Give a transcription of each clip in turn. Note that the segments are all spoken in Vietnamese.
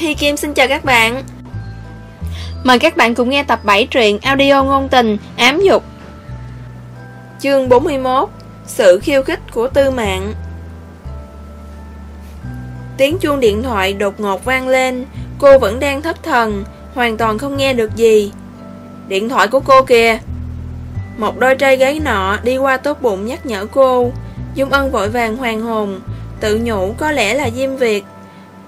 Hi Kim, xin chào các bạn. Mời các bạn cùng nghe tập 7 truyện audio ngôn tình, ám dục. Chương 41 Sự khiêu khích của tư mạng. Tiếng chuông điện thoại đột ngột vang lên, Cô vẫn đang thất thần, Hoàn toàn không nghe được gì. Điện thoại của cô kìa. Một đôi trai gái nọ đi qua tốt bụng nhắc nhở cô, Dung Ân vội vàng hoàng hồn, Tự nhủ có lẽ là Diêm Việt.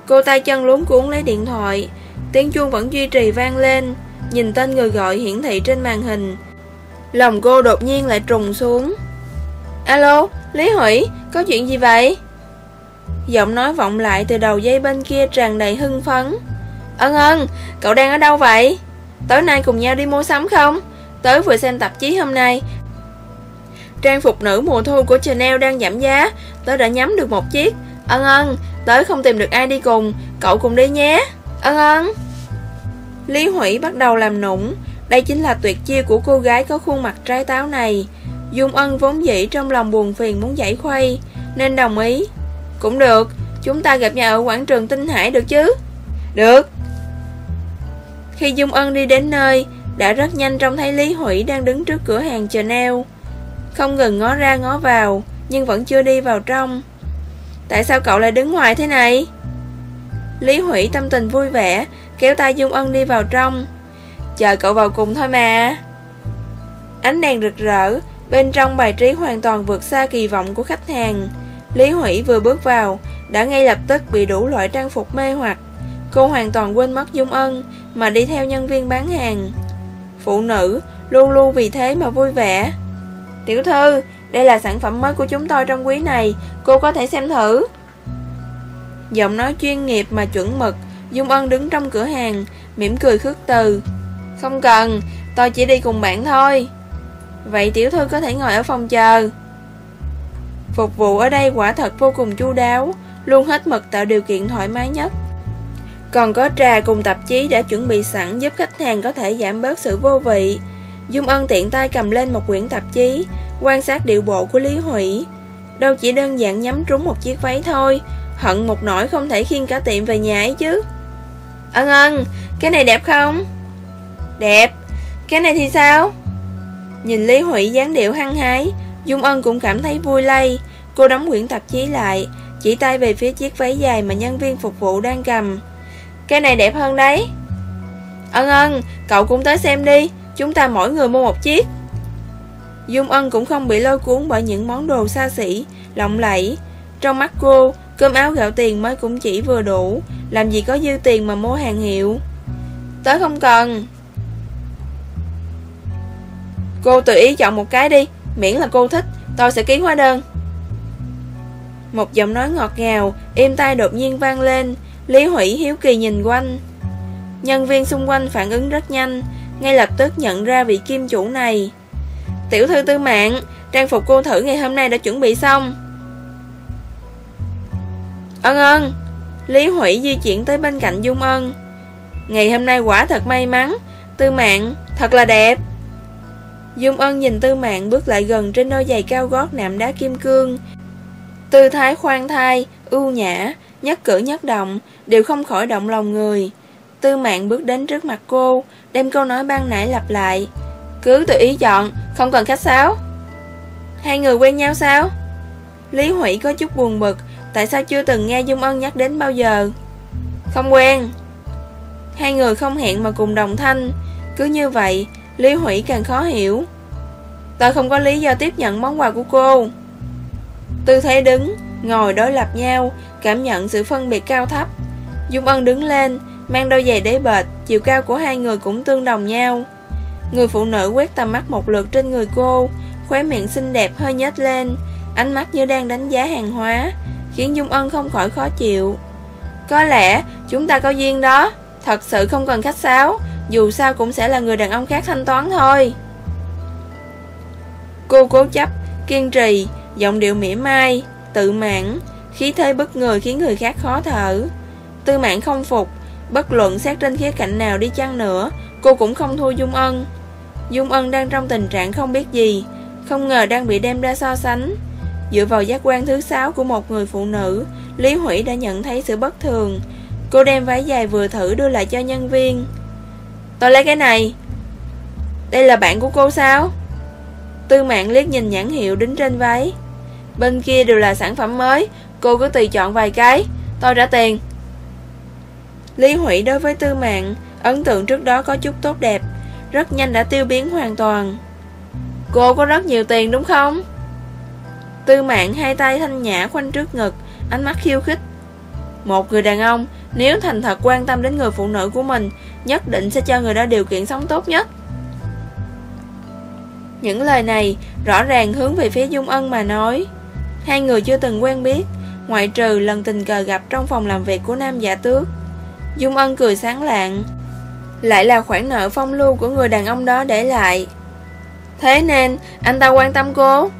Cô tay chân luống cuốn lấy điện thoại. Tiếng chuông vẫn duy trì vang lên. Nhìn tên người gọi hiển thị trên màn hình. Lòng cô đột nhiên lại trùng xuống. Alo, Lý Hủy, có chuyện gì vậy? Giọng nói vọng lại từ đầu dây bên kia tràn đầy hưng phấn. Ân ân, cậu đang ở đâu vậy? Tối nay cùng nhau đi mua sắm không? Tớ vừa xem tạp chí hôm nay. Trang phục nữ mùa thu của Chanel đang giảm giá. Tớ đã nhắm được một chiếc. Ân ân, tớ không tìm được ai đi cùng Cậu cùng đi nhé. Ân ân. Lý Hủy bắt đầu làm nũng. Đây chính là tuyệt chiêu của cô gái có khuôn mặt trái táo này. Dung Ân vốn dĩ trong lòng buồn phiền muốn giải khuây Nên đồng ý. Cũng được Chúng ta gặp nhau ở quảng trường Tinh Hải được chứ? Được. Khi Dung Ân đi đến nơi Đã rất nhanh trông thấy Lý Hủy đang đứng trước cửa hàng Chanel Không ngừng ngó ra ngó vào Nhưng vẫn chưa đi vào trong Tại sao cậu lại đứng ngoài thế này? Lý Hủy tâm tình vui vẻ, Kéo tay Dung Ân đi vào trong. Chờ cậu vào cùng thôi mà. Ánh đèn rực rỡ, Bên trong bài trí hoàn toàn vượt xa kỳ vọng của khách hàng. Lý Hủy vừa bước vào, Đã ngay lập tức bị đủ loại trang phục mê hoặc. Cô hoàn toàn quên mất Dung Ân, Mà đi theo nhân viên bán hàng. Phụ nữ, luôn luôn vì thế mà vui vẻ. Tiểu thư đây là sản phẩm mới của chúng tôi trong quý này. Cô có thể xem thử. Giọng nói chuyên nghiệp mà chuẩn mực. Dung Ân đứng trong cửa hàng, mỉm cười khước từ. Không cần, Tôi chỉ đi cùng bạn thôi. Vậy tiểu thư có thể ngồi ở phòng chờ. Phục vụ ở đây quả thật vô cùng chu đáo, Luôn hết mực tạo điều kiện thoải mái nhất. Còn có trà cùng tạp chí đã chuẩn bị sẵn Giúp khách hàng có thể giảm bớt sự vô vị. Dung Ân tiện tay cầm lên một quyển tạp chí Quan sát điệu bộ của Lý Hủy. Đâu chỉ đơn giản nhắm trúng một chiếc váy thôi, Hận một nỗi không thể khiêng cả tiệm về nhà ấy chứ. Ân ân, Cái này đẹp không? Đẹp. Cái này thì sao? Nhìn Lý Hủy dáng điệu hăng hái, Dung Ân cũng cảm thấy vui lây. Cô đóng quyển tạp chí lại, Chỉ tay về phía chiếc váy dài mà nhân viên phục vụ đang cầm. Cái này đẹp hơn đấy. Ân ân, Cậu cũng tới xem đi, Chúng ta mỗi người mua một chiếc. Dung Ân cũng không bị lôi cuốn bởi những món đồ xa xỉ. Lộng lẫy, Trong mắt cô, Cơm áo gạo tiền mới cũng chỉ vừa đủ. Làm gì có dư tiền mà mua hàng hiệu. Tớ không cần. Cô tự ý chọn một cái đi, Miễn là cô thích, Tôi sẽ ký hóa đơn. Một giọng nói ngọt ngào im tai đột nhiên vang lên. Lý Hủy hiếu kỳ nhìn quanh. Nhân viên xung quanh phản ứng rất nhanh, Ngay lập tức nhận ra vị kim chủ này. Tiểu thư tư mạng Trang phục cô thử ngày hôm nay đã chuẩn bị xong. Ân ân Lý Hủy di chuyển tới bên cạnh Dung Ân. Ngày hôm nay quả thật may mắn Tư mạng thật là đẹp. Dung Ân nhìn Tư mạng bước lại gần trên đôi giày cao gót nạm đá kim cương. Tư thái khoan thai, ưu nhã, nhất cử nhất động Đều không khỏi động lòng người. Tư mạng bước đến trước mặt cô Đem câu nói ban nãy lặp lại. Cứ tự ý chọn, không cần khách sáo. Hai người quen nhau sao? Lý Hủy có chút buồn bực Tại sao chưa từng nghe Dung Ân nhắc đến bao giờ? Không quen. Hai người không hẹn mà cùng đồng thanh. Cứ như vậy Lý Hủy càng khó hiểu. Tôi không có lý do tiếp nhận món quà của cô. Tư thế đứng Ngồi đối lập nhau Cảm nhận sự phân biệt cao thấp. Dung Ân đứng lên Mang đôi giày đế bệt Chiều cao của hai người cũng tương đồng nhau. Người phụ nữ quét tầm mắt một lượt trên người cô Khóe miệng xinh đẹp hơi nhếch lên Ánh mắt như đang đánh giá hàng hóa Khiến Dung Ân không khỏi khó chịu. Có lẽ chúng ta có duyên đó Thật sự không cần khách sáo Dù sao cũng sẽ là người đàn ông khác thanh toán thôi. Cô cố chấp, kiên trì Giọng điệu mỉa mai Tự mãn Khí thế bất ngờ khiến người khác khó thở. Tư mạng không phục Bất luận xét trên khía cạnh nào đi chăng nữa Cô cũng không thua Dung Ân. Dung Ân đang trong tình trạng không biết gì, Không ngờ đang bị đem ra so sánh. Dựa vào giác quan thứ sáu của một người phụ nữ, Lý Hủy đã nhận thấy sự bất thường. Cô đem váy dài vừa thử đưa lại cho nhân viên. Tôi lấy cái này. Đây là bạn của cô sao? Tư mạng liếc nhìn nhãn hiệu đính trên váy. Bên kia đều là sản phẩm mới, Cô cứ tùy chọn vài cái, Tôi trả tiền. Lý Hủy đối với tư mạng, Ấn tượng trước đó có chút tốt đẹp. Rất nhanh đã tiêu biến hoàn toàn. Cô có rất nhiều tiền đúng không? Tư mạng hai tay thanh nhã khoanh trước ngực, Ánh mắt khiêu khích. Một người đàn ông, Nếu thành thật quan tâm đến người phụ nữ của mình, Nhất định sẽ cho người đó điều kiện sống tốt nhất. Những lời này Rõ ràng hướng về phía Dung Ân mà nói. Hai người chưa từng quen biết, Ngoại trừ lần tình cờ gặp trong phòng làm việc của nam giả tước. Dung Ân cười sáng lạng. Lại là khoản nợ phong lưu của người đàn ông đó để lại. Thế nên, anh ta quan tâm cô?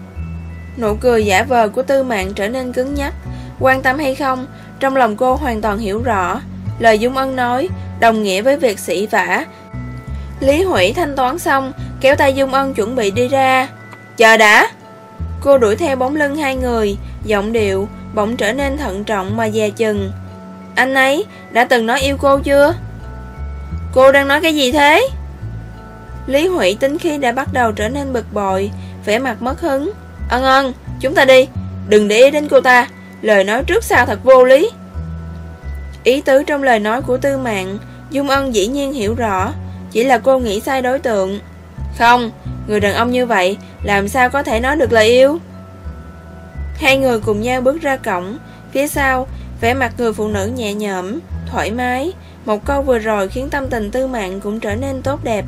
Nụ cười giả vờ của tư mạng trở nên cứng nhắc. Quan tâm hay không, Trong lòng cô hoàn toàn hiểu rõ. Lời Dung Ân nói, Đồng nghĩa với việc sĩ vả. Lý Hủy thanh toán xong, Kéo tay Dung Ân chuẩn bị đi ra. Chờ đã! Cô đuổi theo bóng lưng hai người, Giọng điệu bỗng trở nên thận trọng mà dè chừng. Anh ấy, đã từng nói yêu cô chưa? Cô đang nói cái gì thế? Lý Hủy tính khi đã bắt đầu trở nên bực bội vẻ mặt mất hứng. Ân ân chúng ta đi. Đừng để ý đến cô ta. Lời nói trước sau thật vô lý. Ý tứ trong lời nói của tư mạng Dung Ân dĩ nhiên hiểu rõ. Chỉ là cô nghĩ sai đối tượng. Không, người đàn ông như vậy Làm sao có thể nói được lời yêu? Hai người cùng nhau bước ra cổng. Phía sau, vẻ mặt người phụ nữ nhẹ nhõm Thoải mái một câu vừa rồi khiến tâm tình tư mạng cũng trở nên tốt đẹp,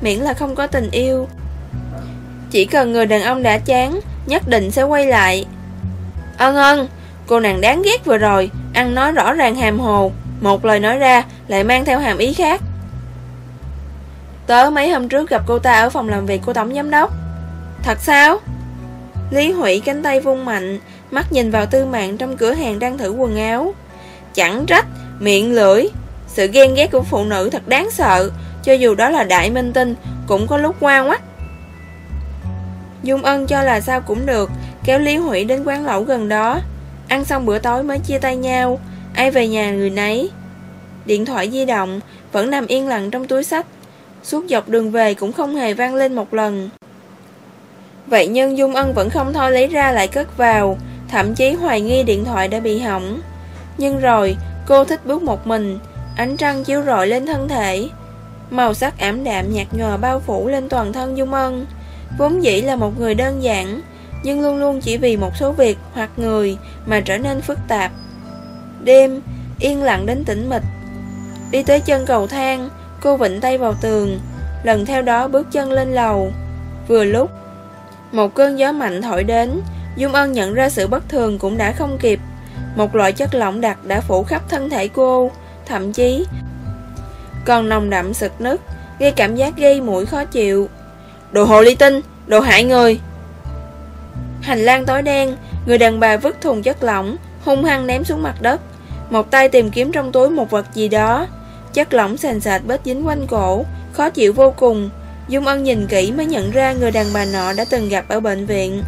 Miễn là không có tình yêu. Chỉ cần người đàn ông đã chán, Nhất định sẽ quay lại. Ân ân, Cô nàng đáng ghét vừa rồi, Ăn nói rõ ràng hàm hồ, Một lời nói ra lại mang theo hàm ý khác. Tớ mấy hôm trước gặp cô ta ở phòng làm việc của tổng giám đốc. Thật sao? Lý Hủy cánh tay vung mạnh, Mắt nhìn vào tư mạng trong cửa hàng đang thử quần áo. Chẳng trách, Miệng lưỡi. Sự ghen ghét của phụ nữ thật đáng sợ. Cho dù đó là đại minh tinh, Cũng có lúc qua quá. Dung Ân cho là sao cũng được, Kéo Lý Hủy đến quán lẩu gần đó. Ăn xong bữa tối mới chia tay nhau. Ai về nhà người nấy. Điện thoại di động, Vẫn nằm yên lặng trong túi sách. Suốt dọc đường về cũng không hề vang lên một lần. Vậy nhưng Dung Ân vẫn không thôi lấy ra lại cất vào, Thậm chí hoài nghi điện thoại đã bị hỏng. Nhưng rồi, cô thích bước một mình Ánh trăng chiếu rọi lên thân thể. Màu sắc ảm đạm nhạt nhòa bao phủ lên toàn thân Dung Ân Vốn dĩ là một người đơn giản Nhưng luôn luôn chỉ vì một số việc hoặc người Mà trở nên phức tạp. Đêm, yên lặng đến tĩnh mịch. Đi tới chân cầu thang Cô vịnh tay vào tường Lần theo đó bước chân lên lầu. Vừa lúc Một cơn gió mạnh thổi đến Dung Ân nhận ra sự bất thường cũng đã không kịp. Một loại chất lỏng đặc đã phủ khắp thân thể cô Thậm chí. Còn nồng đậm sực nứt, Gây cảm giác gây mũi khó chịu. Đồ hồ ly tinh, Đồ hại người. Hành lang tối đen, Người đàn bà vứt thùng chất lỏng, Hung hăng ném xuống mặt đất. Một tay tìm kiếm trong túi một vật gì đó. Chất lỏng sền sệt bết dính quanh cổ, Khó chịu vô cùng. Dung Ân nhìn kỹ mới nhận ra người đàn bà nọ đã từng gặp ở bệnh viện.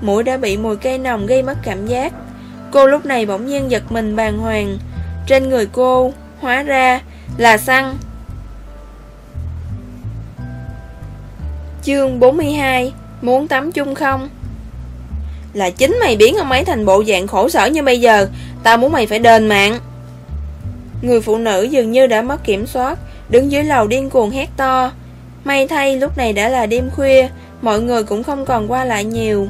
Mũi đã bị mùi cây nồng gây mất cảm giác. Cô lúc này bỗng nhiên giật mình bàng hoàng. Trên người cô Hóa ra là xăng. Chương 42 Muốn tắm chung không? Là chính mày biến ông ấy thành bộ dạng khổ sở như bây giờ, Tao muốn mày phải đền mạng. Người phụ nữ dường như đã mất kiểm soát, Đứng dưới lầu điên cuồng hét to. May thay lúc này đã là đêm khuya, Mọi người cũng không còn qua lại nhiều.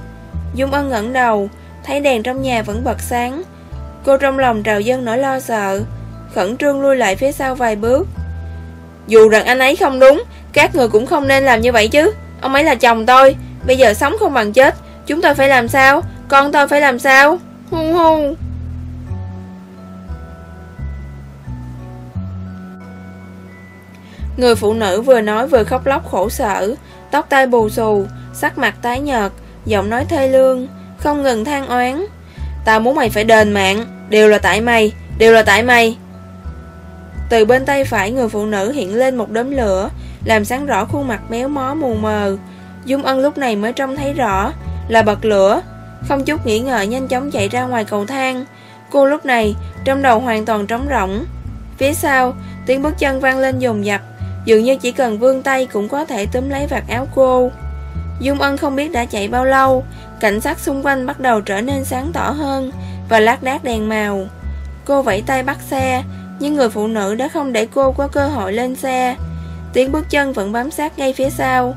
Dung Ân ngẩng đầu, Thấy đèn trong nhà vẫn bật sáng. Cô trong lòng trào dân nỗi lo sợ. Khẩn trương lui lại phía sau vài bước. Dù rằng anh ấy không đúng, Các người cũng không nên làm như vậy chứ. Ông ấy là chồng tôi, Bây giờ sống không bằng chết. Chúng tôi phải làm sao? Con tôi phải làm sao? Hung hung. Người phụ nữ vừa nói vừa khóc lóc khổ sở, Tóc tai bù xù, Sắc mặt tái nhợt, Giọng nói thê lương, Không ngừng than oán. Tao muốn mày phải đền mạng, Đều là tại mày, Đều là tại mày. Từ bên tay phải người phụ nữ hiện lên một đốm lửa Làm sáng rõ khuôn mặt méo mó mù mờ Dung Ân lúc này mới trông thấy rõ Là bật lửa Không chút nghĩ ngợi nhanh chóng chạy ra ngoài cầu thang Cô lúc này trong đầu hoàn toàn trống rỗng Phía sau, tiếng bước chân vang lên dồn dập, dường như chỉ cần vươn tay cũng có thể túm lấy vạt áo cô. Dung Ân không biết đã chạy bao lâu, cảnh sát xung quanh bắt đầu trở nên sáng tỏ hơn và lát đác đèn màu. Cô vẫy tay bắt xe, nhưng người phụ nữ đã không để cô có cơ hội lên xe. Tiếng bước chân vẫn bám sát ngay phía sau.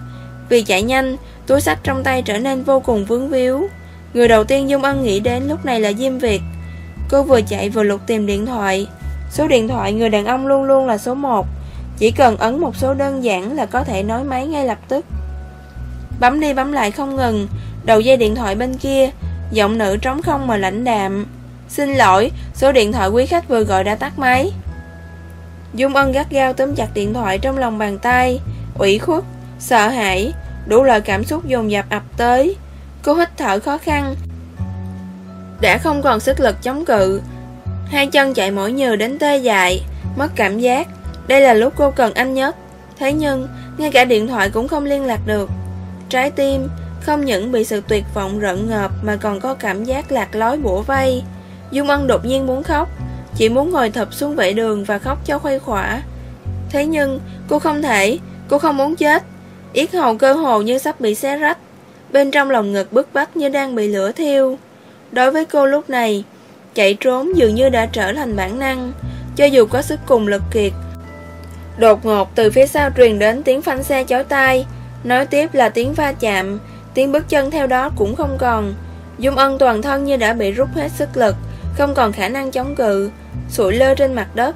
Vì chạy nhanh, túi sách trong tay trở nên vô cùng vướng víu. Người đầu tiên Dung Ân nghĩ đến lúc này là Diêm Việt. Cô vừa chạy vừa lục tìm điện thoại. Số điện thoại người đàn ông luôn luôn là số 1. Chỉ cần ấn một số đơn giản là có thể nói máy ngay lập tức. Bấm đi bấm lại không ngừng, đầu dây điện thoại bên kia, giọng nữ trống không mà lãnh đạm. Xin lỗi, số điện thoại quý khách vừa gọi đã tắt máy. Dung Ân gắt gao túm chặt điện thoại trong lòng bàn tay, ủy khuất, sợ hãi, đủ loại cảm xúc dồn dập ập tới. Cô hít thở khó khăn, đã không còn sức lực chống cự. Hai chân chạy mỏi nhừ đến tê dại, mất cảm giác. Đây là lúc cô cần anh nhất. Thế nhưng, ngay cả điện thoại cũng không liên lạc được. Trái tim không những bị sự tuyệt vọng rợn ngợp mà còn có cảm giác lạc lối bủa vây. Dung Ân đột nhiên muốn khóc, chỉ muốn ngồi thập xuống vệ đường và khóc cho khuây khỏa. Thế nhưng, cô không thể, cô không muốn chết. Yết hầu cơ hồ như sắp bị xé rách, bên trong lòng ngực bức bách như đang bị lửa thiêu. Đối với cô lúc này, chạy trốn dường như đã trở thành bản năng, cho dù có sức cùng lực kiệt. Đột ngột từ phía sau truyền đến tiếng phanh xe chói tai, nói tiếp là tiếng va chạm, tiếng bước chân theo đó cũng không còn. Dung Ân toàn thân như đã bị rút hết sức lực, không còn khả năng chống cự, sụi lơ trên mặt đất.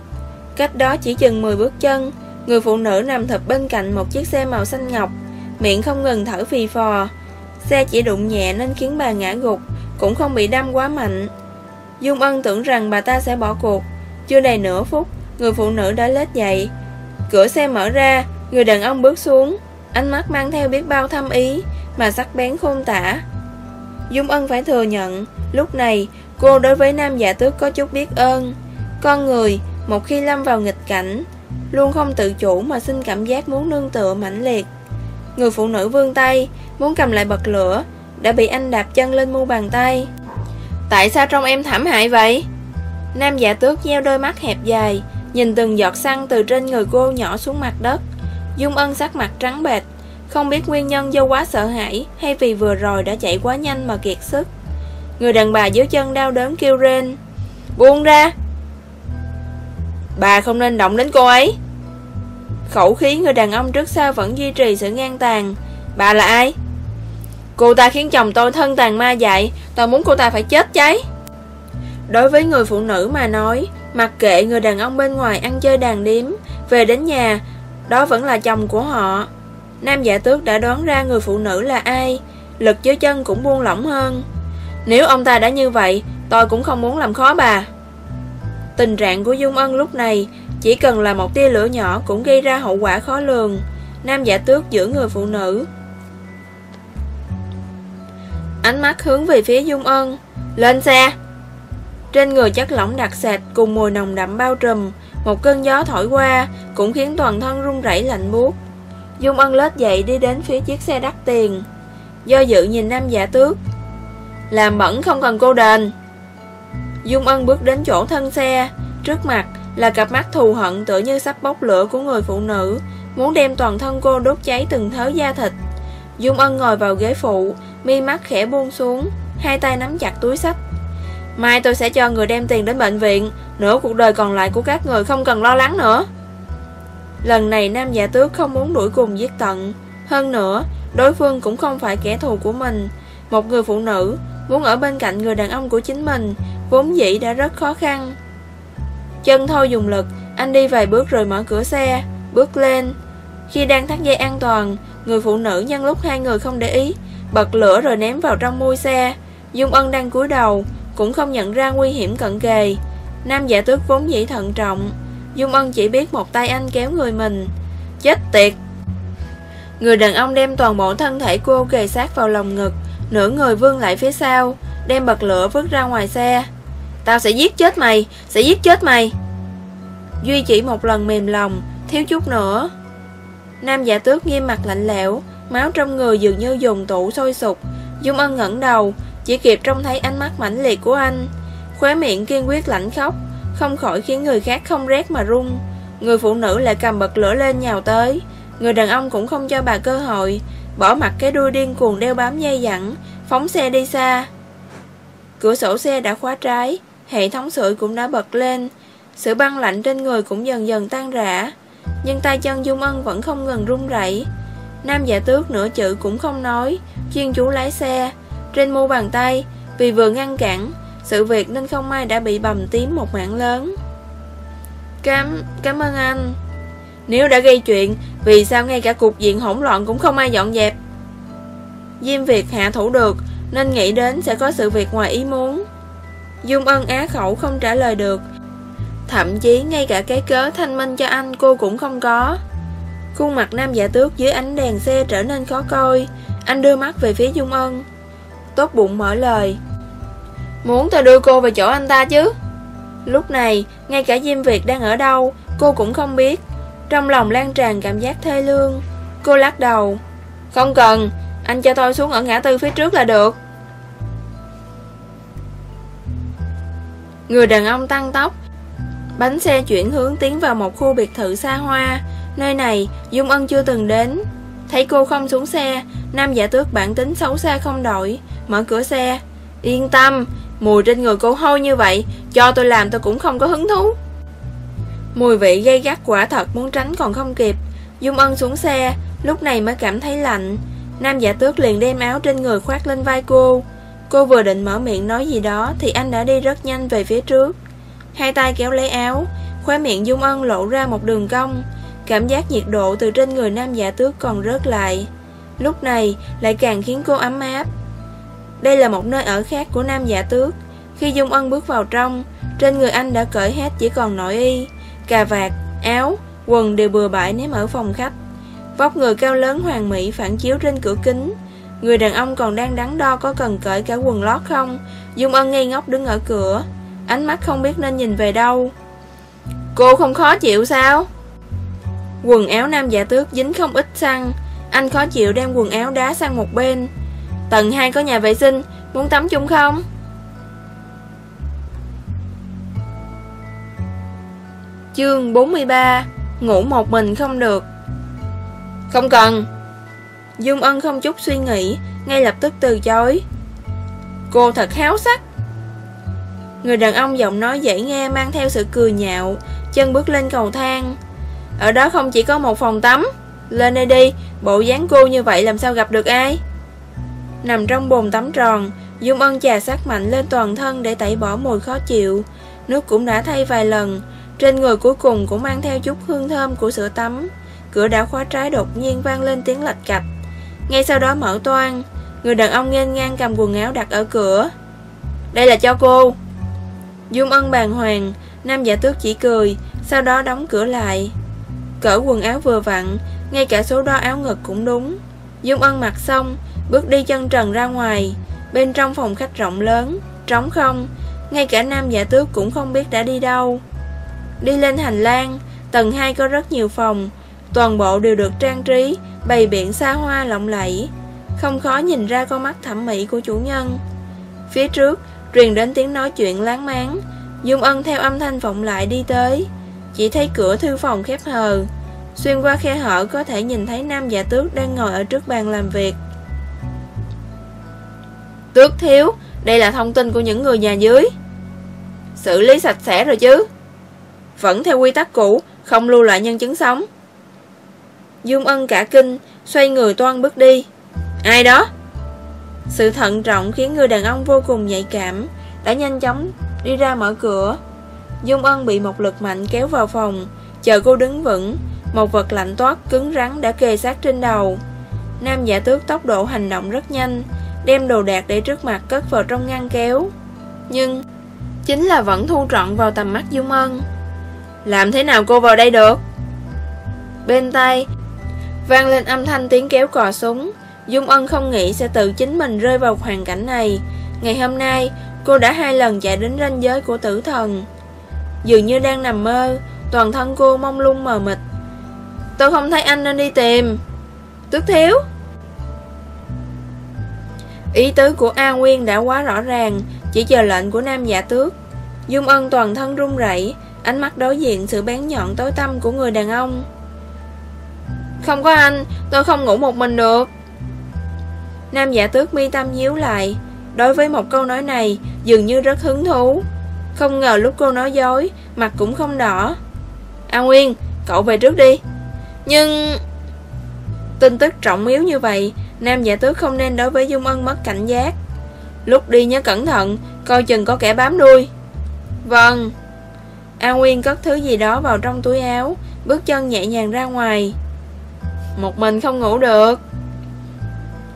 Cách đó chỉ chừng 10 bước chân, người phụ nữ nằm thập bên cạnh một chiếc xe màu xanh ngọc, miệng không ngừng thở phì phò. Xe chỉ đụng nhẹ nên khiến bà ngã gục, cũng không bị đâm quá mạnh. Dung Ân tưởng rằng bà ta sẽ bỏ cuộc. Chưa đầy nửa phút, người phụ nữ đã lết dậy. Cửa xe mở ra, người đàn ông bước xuống, ánh mắt mang theo biết bao thâm ý, mà sắc bén khôn tả. Dung Ân phải thừa nhận, lúc này cô đối với nam giả tước có chút biết ơn. Con người, một khi lâm vào nghịch cảnh, luôn không tự chủ mà xin cảm giác muốn nương tựa mãnh liệt. Người phụ nữ vươn tay, muốn cầm lại bật lửa, đã bị anh đạp chân lên mu bàn tay. Tại sao trong em thảm hại vậy? Nam giả tước gieo đôi mắt hẹp dài, nhìn từng giọt xăng từ trên người cô nhỏ xuống mặt đất. Dung Ân sắc mặt trắng bệch, không biết nguyên nhân do quá sợ hãi hay vì vừa rồi đã chạy quá nhanh mà kiệt sức. Người đàn bà dưới chân đau đớn kêu rên. Buông ra! Bà không nên động đến cô ấy. Khẩu khí người đàn ông trước sau vẫn duy trì sự ngang tàn. Bà là ai? Cô ta khiến chồng tôi thân tàn ma dại Tôi muốn cô ta phải chết cháy Đối với người phụ nữ mà nói, Mặc kệ người đàn ông bên ngoài ăn chơi đàn điếm, Về đến nhà, Đó vẫn là chồng của họ Nam giả tước đã đoán ra người phụ nữ là ai Lực dưới chân cũng buông lỏng hơn nếu ông ta đã như vậy, Tôi cũng không muốn làm khó bà. Tình trạng của Dung Ân lúc này Chỉ cần là một tia lửa nhỏ Cũng gây ra hậu quả khó lường. Nam giả tước giữa người phụ nữ. Ánh mắt hướng về phía Dung Ân. Lên xe. Trên người chất lỏng đặc sệt cùng mùi nồng đậm bao trùm, Một cơn gió thổi qua Cũng khiến toàn thân run rẩy lạnh buốt. Dung Ân lết dậy đi đến phía chiếc xe đắt tiền. Do dự nhìn nam giả tước làm bẩn không cần cô đền. Dung Ân bước đến chỗ thân xe. Trước mặt là cặp mắt thù hận tựa như sắp bốc lửa của người phụ nữ, Muốn đem toàn thân cô đốt cháy từng thớ da thịt. Dung Ân ngồi vào ghế phụ, Mi mắt khẽ buông xuống, Hai tay nắm chặt túi sách. Mai tôi sẽ cho người đem tiền đến bệnh viện, Nửa cuộc đời còn lại của các người không cần lo lắng nữa. Lần này nam giả tước không muốn đuổi cùng giết tận. Hơn nữa, Đối phương cũng không phải kẻ thù của mình. Một người phụ nữ Muốn ở bên cạnh người đàn ông của chính mình, Vốn dĩ đã rất khó khăn. Chân thôi dùng lực, Anh đi vài bước rồi mở cửa xe, Bước lên. Khi đang thắt dây an toàn, Người phụ nữ nhân lúc hai người không để ý, Bật lửa rồi ném vào trong mui xe. Dung Ân đang cúi đầu, Cũng không nhận ra nguy hiểm cận kề. Nam giả tước vốn dĩ thận trọng. Dung Ân chỉ biết một tay anh kéo người mình. Chết tiệt! Người đàn ông đem toàn bộ thân thể cô kề sát vào lòng ngực Nửa người vươn lại phía sau, Đem bật lửa vứt ra ngoài xe. Tao sẽ giết chết mày, Sẽ giết chết mày. Duy chỉ một lần mềm lòng, Thiếu chút nữa. Nam giả tước nghiêm mặt lạnh lẽo, Máu trong người dường như dùng tủ sôi sục. Dung Ân ngẩng đầu, Chỉ kịp trông thấy ánh mắt mãnh liệt của anh. Khóe miệng kiên quyết lạnh khóc, Không khỏi khiến người khác không rét mà run. Người phụ nữ lại cầm bật lửa lên nhào tới. Người đàn ông cũng không cho bà cơ hội Bỏ mặt cái đuôi điên cuồng đeo bám dây dặn Phóng xe đi xa. Cửa sổ xe đã khóa trái Hệ thống sưởi cũng đã bật lên Sự băng lạnh trên người cũng dần dần tan rã Nhưng tay chân Dung Ân vẫn không ngừng run rẩy. Nam giả tước nửa chữ cũng không nói Chuyên chú lái xe. Trên mu bàn tay Vì vừa ngăn cản Sự việc nên không may đã bị bầm tím một mảng lớn. Cảm, cảm ơn anh. Nếu đã gây chuyện, Vì sao ngay cả cục diện hỗn loạn cũng không ai dọn dẹp? Diêm Việt hạ thủ được, Nên nghĩ đến sẽ có sự việc ngoài ý muốn. Dung ân á khẩu không trả lời được. Thậm chí ngay cả cái cớ thanh minh cho anh cô cũng không có. Khuôn mặt nam giả tước dưới ánh đèn xe trở nên khó coi. Anh đưa mắt về phía Dung ân. Tốt bụng mở lời. Muốn tôi đưa cô về chỗ anh ta chứ? Lúc này, Ngay cả Diêm Việt đang ở đâu, Cô cũng không biết. Trong lòng lan tràn cảm giác thê lương. Cô lắc đầu. Không cần, Anh cho tôi xuống ở ngã tư phía trước là được. Người đàn ông tăng tốc. Bánh xe chuyển hướng tiến vào một khu biệt thự xa hoa. Nơi này, Dung Ân chưa từng đến. Thấy cô không xuống xe, Nam giả tước bản tính xấu xa không đổi. Mở cửa xe. Yên tâm, Mùi trên người cô hôi như vậy, Cho tôi làm tôi cũng không có hứng thú. Mùi vị gây gắt quả thật muốn tránh còn không kịp. Dung Ân xuống xe, Lúc này mới cảm thấy lạnh. Nam giả tước liền đem áo trên người khoác lên vai cô. Cô vừa định mở miệng nói gì đó Thì anh đã đi rất nhanh về phía trước. Hai tay kéo lấy áo, Khóe miệng Dung Ân lộ ra một đường cong. Cảm giác nhiệt độ từ trên người nam giả tước còn rớt lại. Lúc này lại càng khiến cô ấm áp. Đây là một nơi ở khác của nam giả tước. Khi Dung Ân bước vào trong, Trên người anh đã cởi hết chỉ còn nội y. Cà vạt, áo, quần đều bừa bãi ném ở phòng khách. Vóc người cao lớn hoàng mỹ phản chiếu trên cửa kính. Người đàn ông còn đang đắn đo có cần cởi cả quần lót không. Dung Ân ngây ngốc đứng ở cửa. Ánh mắt không biết nên nhìn về đâu. Cô không khó chịu sao? Quần áo nam giả tước dính không ít xăng. Anh khó chịu đem quần áo đá sang một bên. Tầng 2 có nhà vệ sinh Muốn tắm chung không? Chương 43 Ngủ một mình không được. Không cần. Dung Ân không chút suy nghĩ, Ngay lập tức từ chối. Cô thật háo sắc. Người đàn ông giọng nói dễ nghe Mang theo sự cười nhạo, Chân bước lên cầu thang. Ở đó không chỉ có một phòng tắm. Lên đây đi, Bộ dáng cô như vậy làm sao gặp được ai? Nằm trong bồn tắm tròn, Dung Ân chà sát mạnh lên toàn thân Để tẩy bỏ mùi khó chịu. Nước cũng đã thay vài lần trên người cuối cùng cũng mang theo chút hương thơm của sữa tắm. Cửa đã khóa trái đột nhiên vang lên tiếng lạch cạch. Ngay sau đó mở toan Người đàn ông nghênh ngang cầm quần áo đặt ở cửa. Đây là cho cô. Dung ân bàn hoàng, Nam giả tước chỉ cười, Sau đó đóng cửa lại. Cỡ quần áo vừa vặn, Ngay cả số đo áo ngực cũng đúng. Dung ân mặc xong, Bước đi chân trần ra ngoài. Bên trong phòng khách rộng lớn, Trống không, Ngay cả nam giả tước cũng không biết đã đi đâu. Đi lên hành lang. Tầng 2 có rất nhiều phòng. Toàn bộ đều được trang trí, Bày biện xa hoa lộng lẫy. Không khó nhìn ra con mắt thẩm mỹ của chủ nhân. Phía trước, Truyền đến tiếng nói chuyện láng máng. Dung ân theo âm thanh vọng lại đi tới. Chỉ thấy cửa thư phòng khép hờ. Xuyên qua khe hở có thể nhìn thấy nam giả tước đang ngồi ở trước bàn làm việc. Tước thiếu, Đây là thông tin của những người nhà dưới. Xử lý sạch sẽ rồi chứ. Vẫn theo quy tắc cũ, Không lưu lại nhân chứng sống. Dung Ân cả kinh, Xoay người toan bước đi. Ai đó? Sự thận trọng khiến người đàn ông vô cùng nhạy cảm, Đã nhanh chóng đi ra mở cửa. Dung Ân bị một lực mạnh kéo vào phòng, Chờ cô đứng vững. Một vật lạnh toát cứng rắn đã kề sát trên đầu. Nam giả tước tốc độ hành động rất nhanh, Đem đồ đạc để trước mặt cất vào trong ngăn kéo. Nhưng Chính là vẫn thu trọn vào tầm mắt Dung Ân. Làm thế nào cô vào đây được? Bên tay. Vang lên âm thanh tiếng kéo cò súng. Dung Ân không nghĩ sẽ tự chính mình rơi vào hoàn cảnh này. Ngày hôm nay Cô đã hai lần chạy đến ranh giới của tử thần. Dường như đang nằm mơ Toàn thân cô mông lung mờ mịt. Tôi không thấy anh nên đi tìm. Tước thiếu. Ý tứ của A Nguyên đã quá rõ ràng Chỉ chờ lệnh của nam giả tước. Dung Ân toàn thân run rẩy, ánh mắt đối diện sự bén nhọn tối tăm của người đàn ông. Không có anh, tôi không ngủ một mình được. Nam giả tước mi tâm nhíu lại, đối với một câu nói này dường như rất hứng thú. Không ngờ lúc cô nói dối, mặt cũng không đỏ. A Nguyên, cậu về trước đi. Nhưng... Tin tức trọng yếu như vậy, Nam giả tước không nên đối với Dung Ân mất cảnh giác. Lúc đi nhớ cẩn thận, coi chừng có kẻ bám đuôi. Vâng. An Nguyên cất thứ gì đó vào trong túi áo, bước chân nhẹ nhàng ra ngoài. Một mình không ngủ được.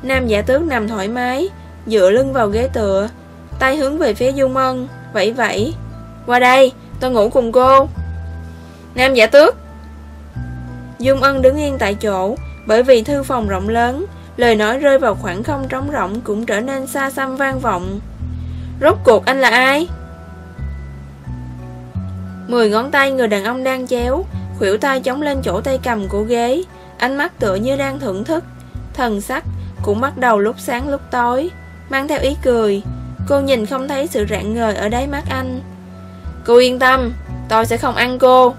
Nam giả tước nằm thoải mái, dựa lưng vào ghế tựa, tay hướng về phía Dung Ân, vẫy vẫy. Qua đây, tôi ngủ cùng cô. Nam giả tước. Dung Ân đứng yên tại chỗ, bởi vì thư phòng rộng lớn, lời nói rơi vào khoảng không trống rỗng cũng trở nên xa xăm vang vọng. Rốt cuộc anh là ai? Mười ngón tay người đàn ông đang chéo, khuỷu tay chống lên chỗ tay cầm của ghế, ánh mắt tựa như đang thưởng thức, thần sắc cũng bắt đầu lúc sáng lúc tối, mang theo ý cười. Cô nhìn không thấy sự rạng ngời ở đáy mắt anh. Cô yên tâm, tôi sẽ không ăn cô.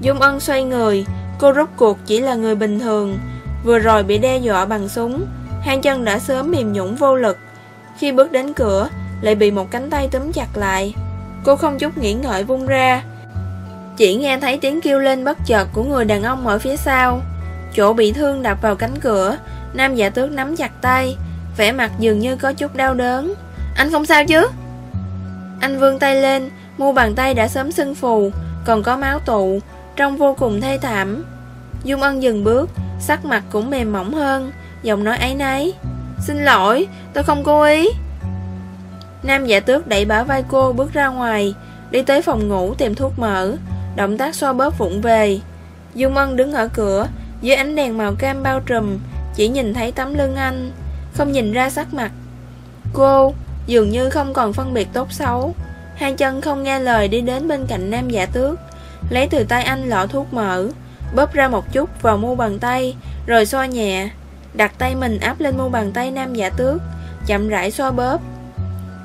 Dung Ân xoay người, cô rốt cuộc chỉ là người bình thường, vừa rồi bị đe dọa bằng súng, hai chân đã sớm mềm nhũn vô lực. Khi bước đến cửa, lại bị một cánh tay túm chặt lại. Cô không chút nghĩ ngợi vung ra, chỉ nghe thấy tiếng kêu lên bất chợt của người đàn ông ở phía sau. Chỗ bị thương đập vào cánh cửa, nam giả tước nắm chặt tay, vẻ mặt dường như có chút đau đớn. Anh không sao chứ? Anh vươn tay lên, mu bàn tay đã sớm sưng phù, còn có máu tụ, trông vô cùng thê thảm. Dung Ân dừng bước, sắc mặt cũng mềm mỏng hơn, giọng nói ấy nấy. Xin lỗi, tôi không cố ý. Nam giả tước đẩy bả vai cô bước ra ngoài, đi tới phòng ngủ tìm thuốc mỡ, động tác xoa bóp vụng về. Dung Ân đứng ở cửa, dưới ánh đèn màu cam bao trùm, chỉ nhìn thấy tấm lưng anh, không nhìn ra sắc mặt. Cô dường như không còn phân biệt tốt xấu, hai chân không nghe lời đi đến bên cạnh nam giả tước, lấy từ tay anh lọ thuốc mỡ, bóp ra một chút vào mu bàn tay, rồi xoa nhẹ, đặt tay mình áp lên mu bàn tay nam giả tước, chậm rãi xoa bóp.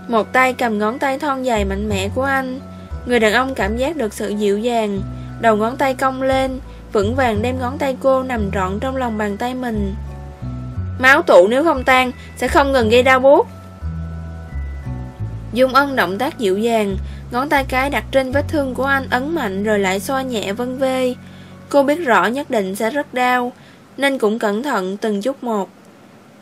Một tay cầm ngón tay thon dài mạnh mẽ của anh, người đàn ông cảm giác được sự dịu dàng, đầu ngón tay cong lên, vững vàng đem ngón tay cô nằm trọn trong lòng bàn tay mình. Máu tụ nếu không tan, sẽ không ngừng gây đau buốt. Dung ân động tác dịu dàng, ngón tay cái đặt trên vết thương của anh ấn mạnh rồi lại xoa nhẹ vân vê. Cô biết rõ nhất định sẽ rất đau, nên cũng cẩn thận từng chút một.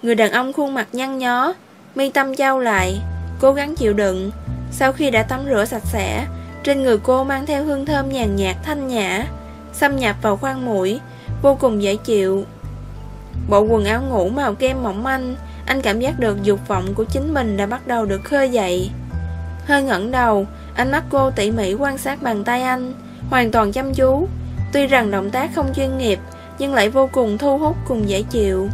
Người đàn ông khuôn mặt nhăn nhó, mi tâm trao lại, cố gắng chịu đựng. Sau khi đã tắm rửa sạch sẽ, trên người cô mang theo hương thơm nhàn nhạt thanh nhã, xâm nhập vào khoang mũi, vô cùng dễ chịu. Bộ quần áo ngủ màu kem mỏng manh, anh cảm giác được dục vọng của chính mình đã bắt đầu được khơi dậy. Hơi ngẩng đầu, ánh mắt cô tỉ mỉ quan sát bàn tay anh, hoàn toàn chăm chú. Tuy rằng động tác không chuyên nghiệp, nhưng lại vô cùng thu hút cùng dễ chịu.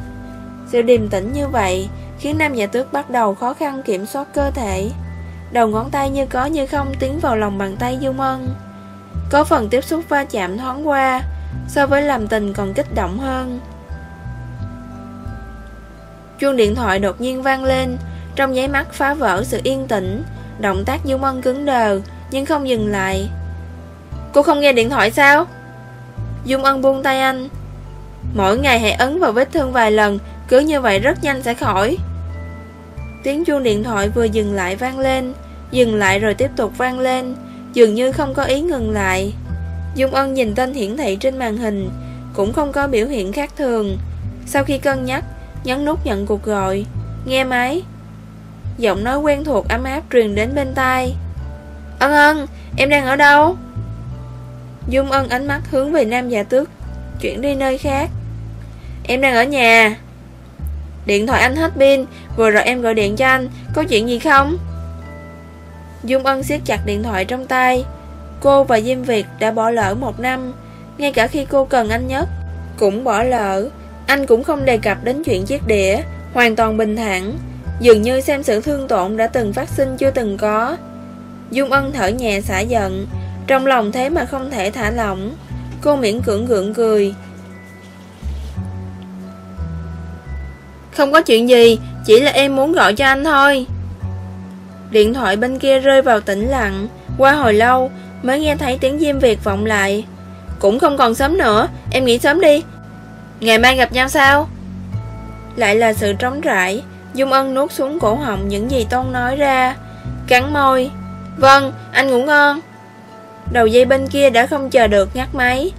Sự điềm tĩnh như vậy khiến nam giả tước bắt đầu khó khăn kiểm soát cơ thể. Đầu ngón tay như có như không tiến vào lòng bàn tay Dung Ân. Có phần tiếp xúc va chạm thoáng qua, so với làm tình còn kích động hơn. Chuông điện thoại đột nhiên vang lên, trong nháy mắt phá vỡ sự yên tĩnh, động tác Dung Ân cứng đờ, nhưng không dừng lại. Cô không nghe điện thoại sao? Dung Ân buông tay anh. Mỗi ngày hãy ấn vào vết thương vài lần, cứ như vậy rất nhanh sẽ khỏi. Tiếng chuông điện thoại vừa dừng lại vang lên, dừng lại rồi tiếp tục vang lên, dường như không có ý ngừng lại. Dung Ân nhìn tên hiển thị trên màn hình, cũng không có biểu hiện khác thường. Sau khi cân nhắc, nhấn nút nhận cuộc gọi, nghe máy. Giọng nói quen thuộc ấm áp truyền đến bên tai. Ân ân, em đang ở đâu? Dung Ân ánh mắt hướng về nam già tước, chuyển đi nơi khác. Em đang ở nhà. Điện thoại anh hết pin, vừa rồi em gọi điện cho anh, có chuyện gì không? Dung Ân siết chặt điện thoại trong tay. Cô và Diêm Việt đã bỏ lỡ một năm, ngay cả khi cô cần anh nhất, cũng bỏ lỡ. Anh cũng không đề cập đến chuyện chiếc đĩa, hoàn toàn bình thản, dường như xem sự thương tổn đã từng phát sinh chưa từng có. Dung Ân thở nhẹ xả giận, trong lòng thế mà không thể thả lỏng. Cô miễn cưỡng gượng cười. Không có chuyện gì, chỉ là em muốn gọi cho anh thôi. Điện thoại bên kia rơi vào tĩnh lặng. Qua hồi lâu mới nghe thấy tiếng Diêm Việt vọng lại. Cũng không còn sớm nữa Em nghỉ sớm đi. Ngày mai gặp nhau sao? Lại là sự trống rãi Dung Ân nuốt xuống cổ họng những gì Tôn nói ra. Cắn môi. Vâng, anh ngủ ngon. Đầu dây bên kia đã không chờ được ngắt máy.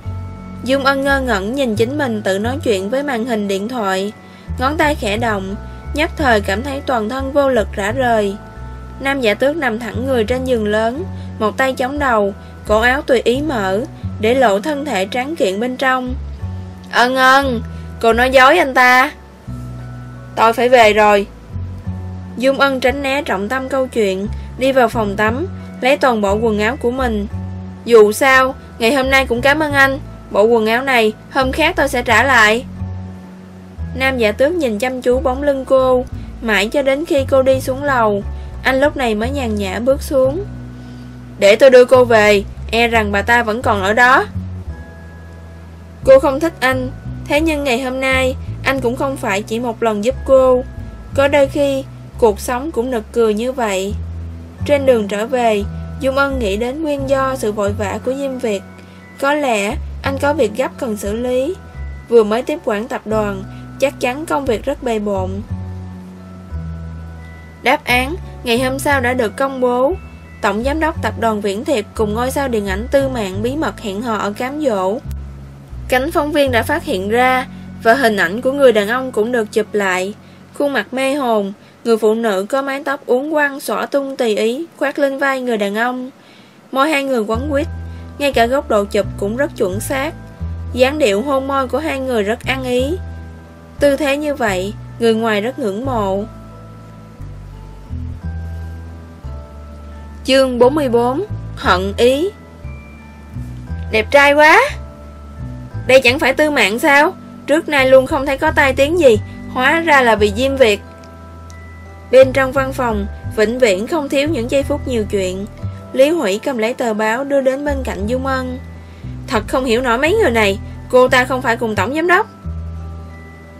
Dung Ân ngơ ngẩn nhìn chính mình tự nói chuyện với màn hình điện thoại. Ngón tay khẽ động Nhất thời cảm thấy toàn thân vô lực rã rời. Nam giả tước nằm thẳng người trên giường lớn, Một tay chống đầu, Cổ áo tùy ý mở, Để lộ thân thể trắng kiện bên trong. Ờ, ân ân Cô nói dối anh ta. Tôi phải về rồi. Dung ân tránh né trọng tâm câu chuyện, Đi vào phòng tắm, Lấy toàn bộ quần áo của mình. Dù sao, Ngày hôm nay cũng cảm ơn anh. Bộ quần áo này Hôm khác tôi sẽ trả lại. Nam giả tước nhìn chăm chú bóng lưng cô, Mãi cho đến khi cô đi xuống lầu, Anh lúc này mới nhàn nhã bước xuống. Để tôi đưa cô về E rằng bà ta vẫn còn ở đó. Cô không thích anh, Thế nhưng ngày hôm nay, Anh cũng không phải chỉ một lần giúp cô. Có đôi khi, Cuộc sống cũng nực cười như vậy. Trên đường trở về, Dung Ân nghĩ đến nguyên do sự vội vã của Diêm Việt. Có lẽ anh có việc gấp cần xử lý. Vừa mới tiếp quản tập đoàn Chắc chắn công việc rất bề bộn. Đáp án, ngày hôm sau đã được công bố. Tổng giám đốc tập đoàn Viễn Thiệp cùng ngôi sao điện ảnh tư mạng bí mật hẹn hò ở cám dỗ. Cánh phóng viên đã phát hiện ra Và hình ảnh của người đàn ông cũng được chụp lại. Khuôn mặt mê hồn, Người phụ nữ có mái tóc uốn quăng xõa tung tùy ý, khoác lên vai người đàn ông. Môi hai người quấn quýt, Ngay cả góc độ chụp cũng rất chuẩn xác. Dáng điệu hôn môi của hai người rất ăn ý. Tư thế như vậy, Người ngoài rất ngưỡng mộ. Chương 44 Hận ý. Đẹp trai quá. Đây chẳng phải tư mạng sao? Trước nay luôn không thấy có tai tiếng gì, Hóa ra là vì Diêm Việt. Bên trong văn phòng, Vĩnh viễn không thiếu những giây phút nhiều chuyện. Lý Hủy cầm lấy tờ báo đưa đến bên cạnh Dung Ân Thật không hiểu nổi mấy người này, Cô ta không phải cùng tổng giám đốc.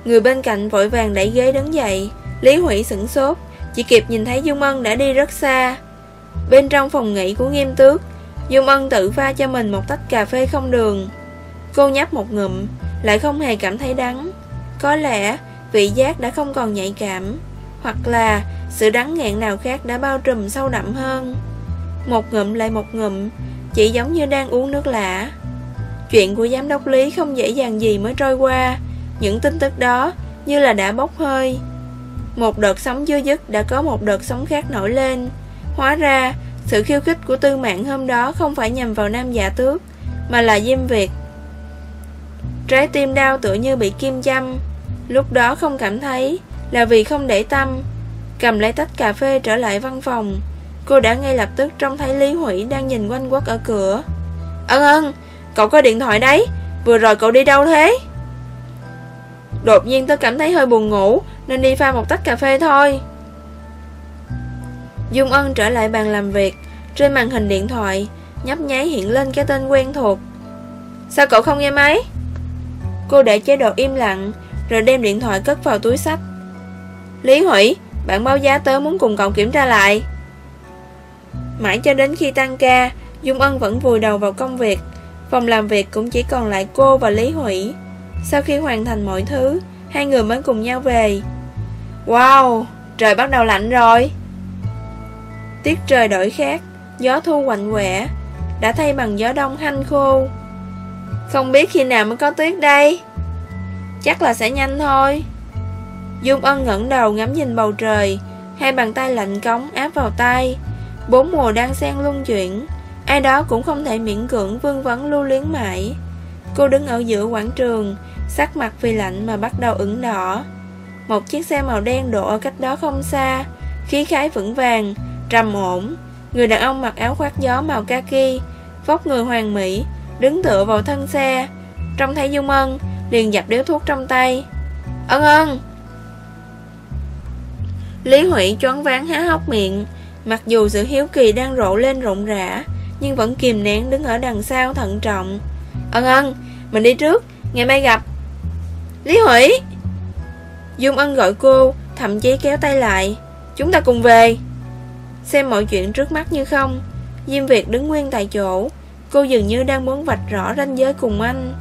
Người bên cạnh vội vàng đẩy ghế đứng dậy. Lý Hủy sửng sốt, Chỉ kịp nhìn thấy Dung Ân đã đi rất xa. Bên trong phòng nghỉ của nghiêm tước, Dung Ân tự pha cho mình một tách cà phê không đường. Cô nhấp một ngụm, Lại không hề cảm thấy đắng. Có lẽ vị giác đã không còn nhạy cảm, Hoặc là sự đắng nghẹn nào khác đã bao trùm sâu đậm hơn. Một ngụm lại một ngụm, Chỉ giống như đang uống nước lạ Chuyện của giám đốc Lý không dễ dàng gì mới trôi qua. Những tin tức đó như là đã bốc hơi. Một đợt sóng dư dứt đã có một đợt sóng khác nổi lên. Hóa ra, sự khiêu khích của tư mạng hôm đó không phải nhằm vào nam giả tước, Mà là Diêm Việt. Trái tim đau tựa như bị kim châm. Lúc đó không cảm thấy Là vì không để tâm. Cầm lấy tách cà phê trở lại văn phòng. Cô đã ngay lập tức trông thấy Lý Hủy đang nhìn quanh quất ở cửa. Ân ân, Cậu có điện thoại đấy. Vừa rồi cậu đi đâu thế? Đột nhiên tôi cảm thấy hơi buồn ngủ, Nên đi pha một tách cà phê thôi. Dung Ân trở lại bàn làm việc, Trên màn hình điện thoại, Nhấp nháy hiện lên cái tên quen thuộc. Sao cậu không nghe máy? Cô để chế độ im lặng, Rồi đem điện thoại cất vào túi sách. Lý Hủy, Bạn báo giá tớ muốn cùng cậu kiểm tra lại. Mãi cho đến khi tăng ca, Dung Ân vẫn vùi đầu vào công việc. Phòng làm việc cũng chỉ còn lại cô và Lý Hủy. Sau khi hoàn thành mọi thứ Hai người mới cùng nhau về. Wow, trời bắt đầu lạnh rồi. Tiết trời đổi khác Gió thu quạnh quẻ Đã thay bằng gió đông hanh khô. Không biết khi nào mới có tuyết đây? Chắc là sẽ nhanh thôi. Dung Ân ngẩng đầu ngắm nhìn bầu trời Hai bàn tay lạnh cống áp vào tay. Bốn mùa đang xen lung chuyển Ai đó cũng không thể miễn cưỡng vương vấn lưu luyến mãi. Cô đứng ở giữa quảng trường Sắc mặt vì lạnh mà bắt đầu ửng đỏ. Một chiếc xe màu đen đổ ở cách đó không xa, Khí khái vững vàng, Trầm ổn. Người đàn ông mặc áo khoác gió màu kaki, Vóc người hoàng mỹ, Đứng tựa vào thân xe. Trông thấy Dung Ân Liền dập điếu thuốc trong tay. Ân ân. Lý Huệ choáng váng há hốc miệng. Mặc dù sự hiếu kỳ đang rộ lên rộn rã, Nhưng vẫn kìm nén đứng ở đằng sau thận trọng. Ân ân, Mình đi trước, Ngày mai gặp. Lý Hủy! Dung Ân gọi cô Thậm chí kéo tay lại. Chúng ta cùng về. Xem mọi chuyện trước mắt như không. Diêm Việt đứng nguyên tại chỗ. Cô dường như đang muốn vạch rõ ranh giới cùng anh.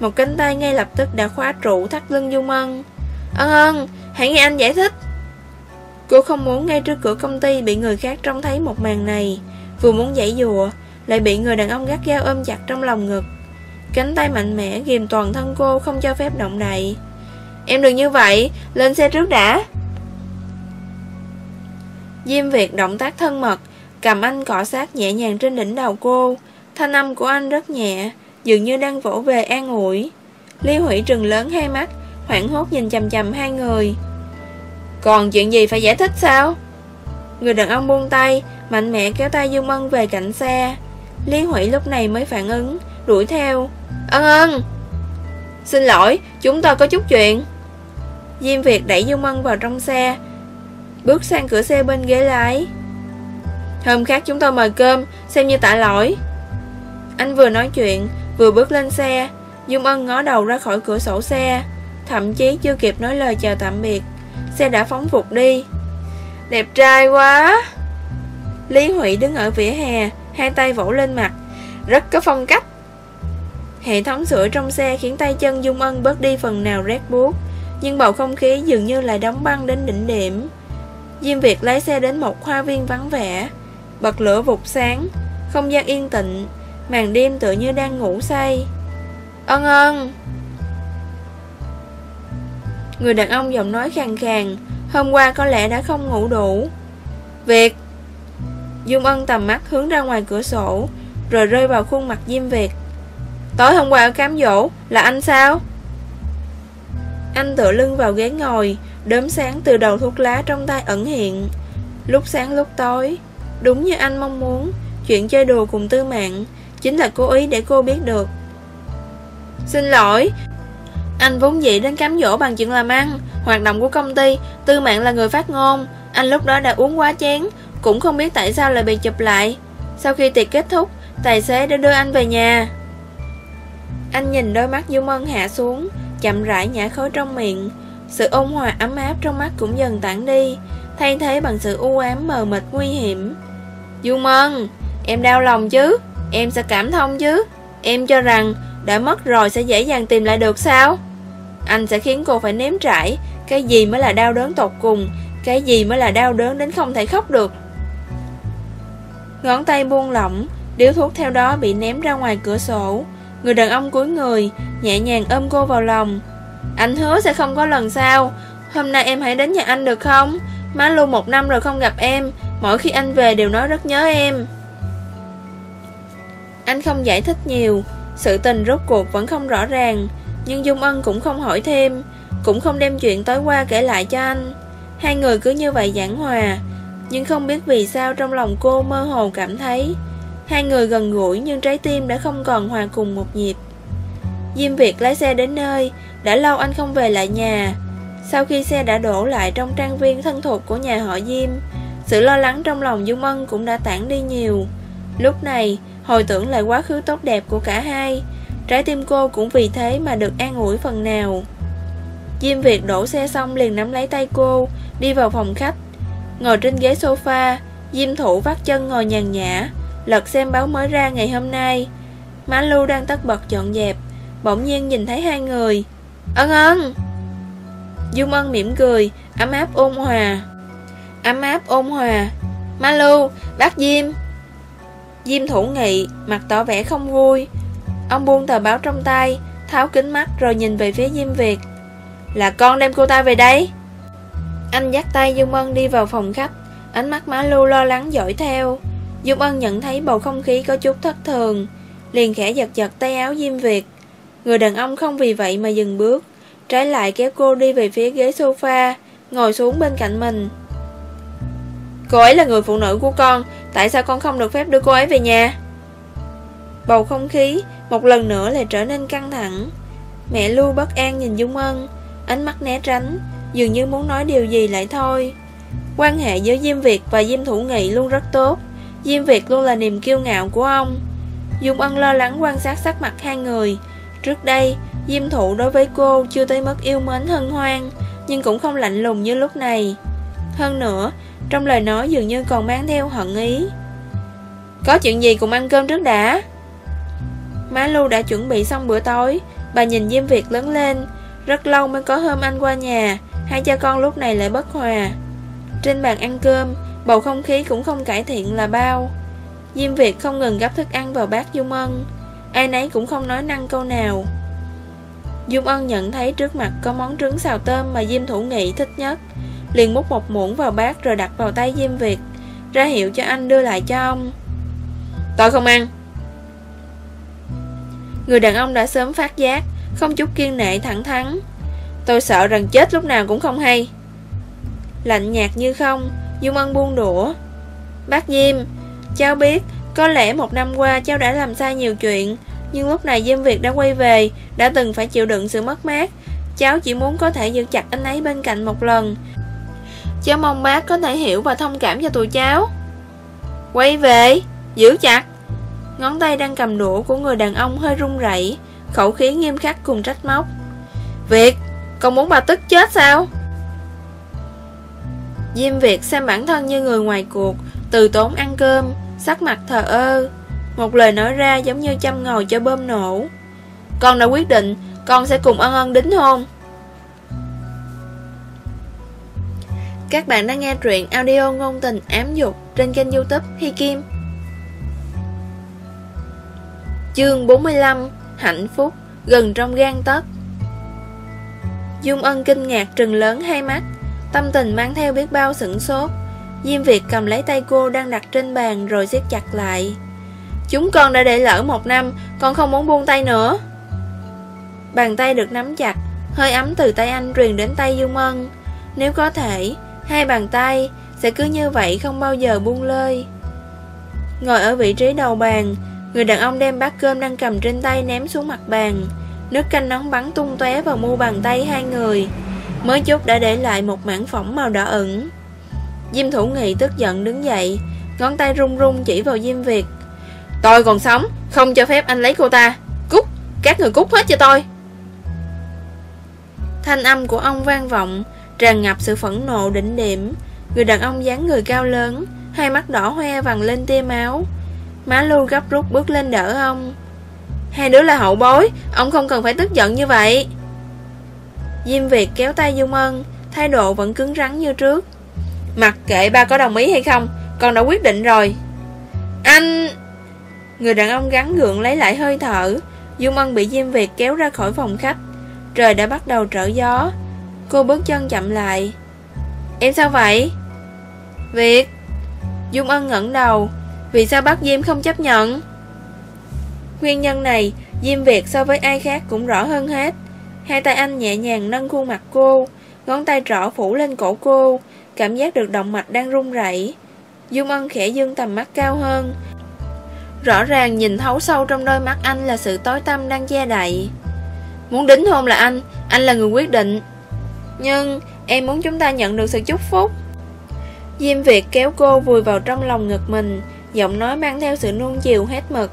Một cánh tay ngay lập tức đã khóa trụ thắt lưng Dung Ân. Ân ân, hãy nghe anh giải thích. Cô không muốn ngay trước cửa công ty bị người khác trông thấy một màn này. Vừa muốn giải dùa Lại bị người đàn ông gắt gao ôm chặt trong lòng ngực. Cánh tay mạnh mẽ ghim toàn thân cô không cho phép động đậy. Em đừng như vậy, Lên xe trước đã. Diêm Việt động tác thân mật, Cầm anh cọ sát nhẹ nhàng trên đỉnh đầu cô. Thanh âm của anh rất nhẹ, Dường như đang vỗ về an ủi. Lý Hủy trừng lớn hai mắt, Hoảng hốt nhìn chầm chầm hai người. Còn chuyện gì phải giải thích sao? Người đàn ông buông tay, Mạnh mẽ kéo tay Dương mân về cạnh xe. Lý Hủy lúc này mới phản ứng, Đuổi theo. Ân ân. Xin lỗi, chúng ta có chút chuyện. Diêm Việt đẩy Dương Ân vào trong xe, Bước sang cửa xe bên ghế lái. Hôm khác chúng tôi mời cơm, Xem như tạ lỗi. Anh vừa nói chuyện, Vừa bước lên xe. Dung Ân ngó đầu ra khỏi cửa sổ xe, Thậm chí chưa kịp nói lời chào tạm biệt. Xe đã phóng vụt đi. Đẹp trai quá. Lý Hụy đứng ở vỉa hè, Hai tay vỗ lên mặt. Rất có phong cách. Hệ thống sưởi trong xe khiến tay chân Dung Ân bớt đi phần nào rét buốt, Nhưng bầu không khí dường như lại đóng băng đến đỉnh điểm. Diêm Việt lái xe đến một hoa viên vắng vẻ, Bật lửa vụt sáng, Không gian yên tĩnh, Màn đêm tựa như đang ngủ say. Ân ân. Người đàn ông giọng nói khàn khàn, Hôm qua có lẽ đã không ngủ đủ. Việt. Dung ân tầm mắt hướng ra ngoài cửa sổ, Rồi rơi vào khuôn mặt Diêm Việt. Tối hôm qua ở cám dỗ, Là anh sao? Anh tựa lưng vào ghế ngồi, Đốm sáng từ đầu thuốc lá trong tay ẩn hiện. Lúc sáng lúc tối, Đúng như anh mong muốn, Chuyện chơi đùa cùng tư mạng Chính là cố ý để cô biết được. Xin lỗi, Anh vốn dĩ đến cám dỗ bằng chuyện làm ăn, Hoạt động của công ty, Tư mạng là người phát ngôn. Anh lúc đó đã uống quá chén, Cũng không biết tại sao lại bị chụp lại. Sau khi tiệc kết thúc, Tài xế đã đưa anh về nhà. Anh nhìn đôi mắt Du Mân hạ xuống, Chậm rãi nhả khói trong miệng. Sự ôn hòa ấm áp trong mắt cũng dần tản đi, Thay thế bằng sự u ám mờ mịt nguy hiểm. Du Mân, Em đau lòng chứ? Em sẽ cảm thông chứ? Em cho rằng đã mất rồi sẽ dễ dàng tìm lại được sao? Anh sẽ khiến cô phải nếm trải Cái gì mới là đau đớn tột cùng, Cái gì mới là đau đớn đến không thể khóc được. Ngón tay buông lỏng, Điếu thuốc theo đó bị ném ra ngoài cửa sổ. Người đàn ông cúi người, Nhẹ nhàng ôm cô vào lòng. Anh hứa sẽ không có lần sau. Hôm nay em hãy đến nhà anh được không? Má luôn một năm rồi không gặp em. Mỗi khi anh về đều nói rất nhớ em. Anh không giải thích nhiều. Sự tình rốt cuộc vẫn không rõ ràng. Nhưng Dung Ân cũng không hỏi thêm. Cũng không đem chuyện tối qua kể lại cho anh. Hai người cứ như vậy giảng hòa. Nhưng không biết vì sao trong lòng cô mơ hồ cảm thấy Hai người gần gũi nhưng trái tim đã không còn hòa cùng một nhịp. Diêm Việt lái xe đến nơi, Đã lâu anh không về lại nhà. Sau khi xe đã đổ lại trong trang viên thân thuộc của nhà họ Diêm, sự lo lắng trong lòng Dung Ân cũng đã tản đi nhiều. Lúc này, Hồi tưởng lại quá khứ tốt đẹp của cả hai, Trái tim cô cũng vì thế mà được an ủi phần nào. Diêm Việt đổ xe xong liền nắm lấy tay cô, Đi vào phòng khách. Ngồi trên ghế sofa, Diêm Thủ vắt chân ngồi nhàn nhã. Lật xem báo mới ra ngày hôm nay. Má Lưu đang tất bật dọn dẹp Bỗng nhiên nhìn thấy hai người. Ân ân. Dung Ân mỉm cười Ấm áp ôn hòa. Ấm áp ôn hòa. Má Lưu, bác Diêm. Diêm thủ nghị, mặt tỏ vẻ không vui. Ông buông tờ báo trong tay Tháo kính mắt rồi nhìn về phía Diêm Việt. Là con đem cô ta về đây. Anh dắt tay Dung Ân đi vào phòng khách Ánh mắt Má Lưu lo lắng dõi theo. Dung Ân nhận thấy bầu không khí có chút thất thường, Liền khẽ giật giật tay áo Diêm Việt. Người đàn ông không vì vậy mà dừng bước, Trái lại kéo cô đi về phía ghế sofa, Ngồi xuống bên cạnh mình. Cô ấy là người phụ nữ của con, Tại sao con không được phép đưa cô ấy về nhà? Bầu không khí Một lần nữa lại trở nên căng thẳng. Mẹ Lưu bất an nhìn Dung Ân, Ánh mắt né tránh, Dường như muốn nói điều gì lại thôi. Quan hệ giữa Diêm Việt và Diêm Thủ Nghị luôn rất tốt. Diêm Việt luôn là niềm kiêu ngạo của ông. Dung Ân lo lắng quan sát sắc mặt hai người. Trước đây, Diêm Thụ đối với cô chưa tới mức yêu mến hân hoan, Nhưng cũng không lạnh lùng như lúc này. Hơn nữa, Trong lời nói dường như còn mang theo hận ý. Có chuyện gì cùng ăn cơm trước đã? Má Lu đã chuẩn bị xong bữa tối, Bà nhìn Diêm Việt lớn lên. Rất lâu mới có hôm anh qua nhà, Hai cha con lúc này lại bất hòa. Trên bàn ăn cơm Bầu không khí cũng không cải thiện là bao. Diêm Việt không ngừng gấp thức ăn vào bát Dung Ân. Ai nấy cũng không nói năng câu nào. Dung Ân nhận thấy trước mặt có món trứng xào tôm mà Diêm Thủ Nghị thích nhất. Liền múc một muỗng vào bát rồi đặt vào tay Diêm Việt, Ra hiệu cho anh đưa lại cho ông. Tôi không ăn. Người đàn ông đã sớm phát giác, Không chút kiên nệ thẳng thắn. Tôi sợ rằng chết lúc nào cũng không hay. Lạnh nhạt như không Dung Ân buông đũa. Bác Diêm, Cháu biết, Có lẽ một năm qua cháu đã làm sai nhiều chuyện, Nhưng lúc này Diêm Việt đã quay về, Đã từng phải chịu đựng sự mất mát. Cháu chỉ muốn có thể giữ chặt anh ấy bên cạnh một lần. Cháu mong bác có thể hiểu và thông cảm cho tụi cháu. Quay về, Giữ chặt. Ngón tay đang cầm đũa của người đàn ông hơi run rẩy, Khẩu khí nghiêm khắc cùng trách móc. Việt, Còn muốn bà tức chết sao? Diêm Việt xem bản thân như người ngoài cuộc, Từ tốn ăn cơm, Sắc mặt thờ ơ. Một lời nói ra giống như chăm ngồi cho bơm nổ. Con đã quyết định Con sẽ cùng ân ân đính hôn. Các bạn đang nghe truyện audio ngôn tình ám dục Trên kênh youtube Hi Kim. Chương 45 Hạnh phúc, Gần trong gan tấc. Dung Ân kinh ngạc trừng lớn hai mắt. Tâm tình mang theo biết bao sửng sốt. Diêm Việt cầm lấy tay cô đang đặt trên bàn rồi siết chặt lại. Chúng con đã để lỡ một năm, Con không muốn buông tay nữa. Bàn tay được nắm chặt, Hơi ấm từ tay anh truyền đến tay Dương Ân Nếu có thể, Hai bàn tay sẽ cứ như vậy không bao giờ buông lơi. Ngồi ở vị trí đầu bàn, Người đàn ông đem bát cơm đang cầm trên tay ném xuống mặt bàn. Nước canh nóng bắn tung tóe vào mu bàn tay hai người. Mới chút đã để lại một mảng phỏng màu đỏ ửng. Diêm Thủ Nghị tức giận đứng dậy, Ngón tay run run chỉ vào Diêm Việt. Tôi còn sống, Không cho phép anh lấy cô ta. Cút, Các người cút hết cho tôi. Thanh âm của ông vang vọng, Tràn ngập sự phẫn nộ đỉnh điểm. Người đàn ông dáng người cao lớn, Hai mắt đỏ hoe vằn lên tia máu. Má Lưu gấp rút bước lên đỡ ông. Hai đứa là hậu bối, Ông không cần phải tức giận như vậy. Diêm Việt kéo tay Dung Ân, Thái độ vẫn cứng rắn như trước. Mặc kệ ba có đồng ý hay không, Con đã quyết định rồi. Anh! Người đàn ông gắn gượng lấy lại hơi thở. Dung Ân bị Diêm Việt kéo ra khỏi phòng khách. Trời đã bắt đầu trở gió. Cô bước chân chậm lại. Em sao vậy? Việt! Dung Ân ngẩng đầu. Vì sao bác Diêm không chấp nhận? Nguyên nhân này, Diêm Việt so với ai khác cũng rõ hơn hết. Hai tay anh nhẹ nhàng nâng khuôn mặt cô, Ngón tay trỏ phủ lên cổ cô, Cảm giác được động mạch đang run rẩy. Dung Ân khẽ dương tầm mắt cao hơn. Rõ ràng nhìn thấu sâu trong đôi mắt anh là sự tối tăm đang che đậy. Muốn đính hôn là anh Anh là người quyết định. Nhưng em muốn chúng ta nhận được sự chúc phúc. Diêm Việt kéo cô vùi vào trong lòng ngực mình, Giọng nói mang theo sự nuông chiều hết mực.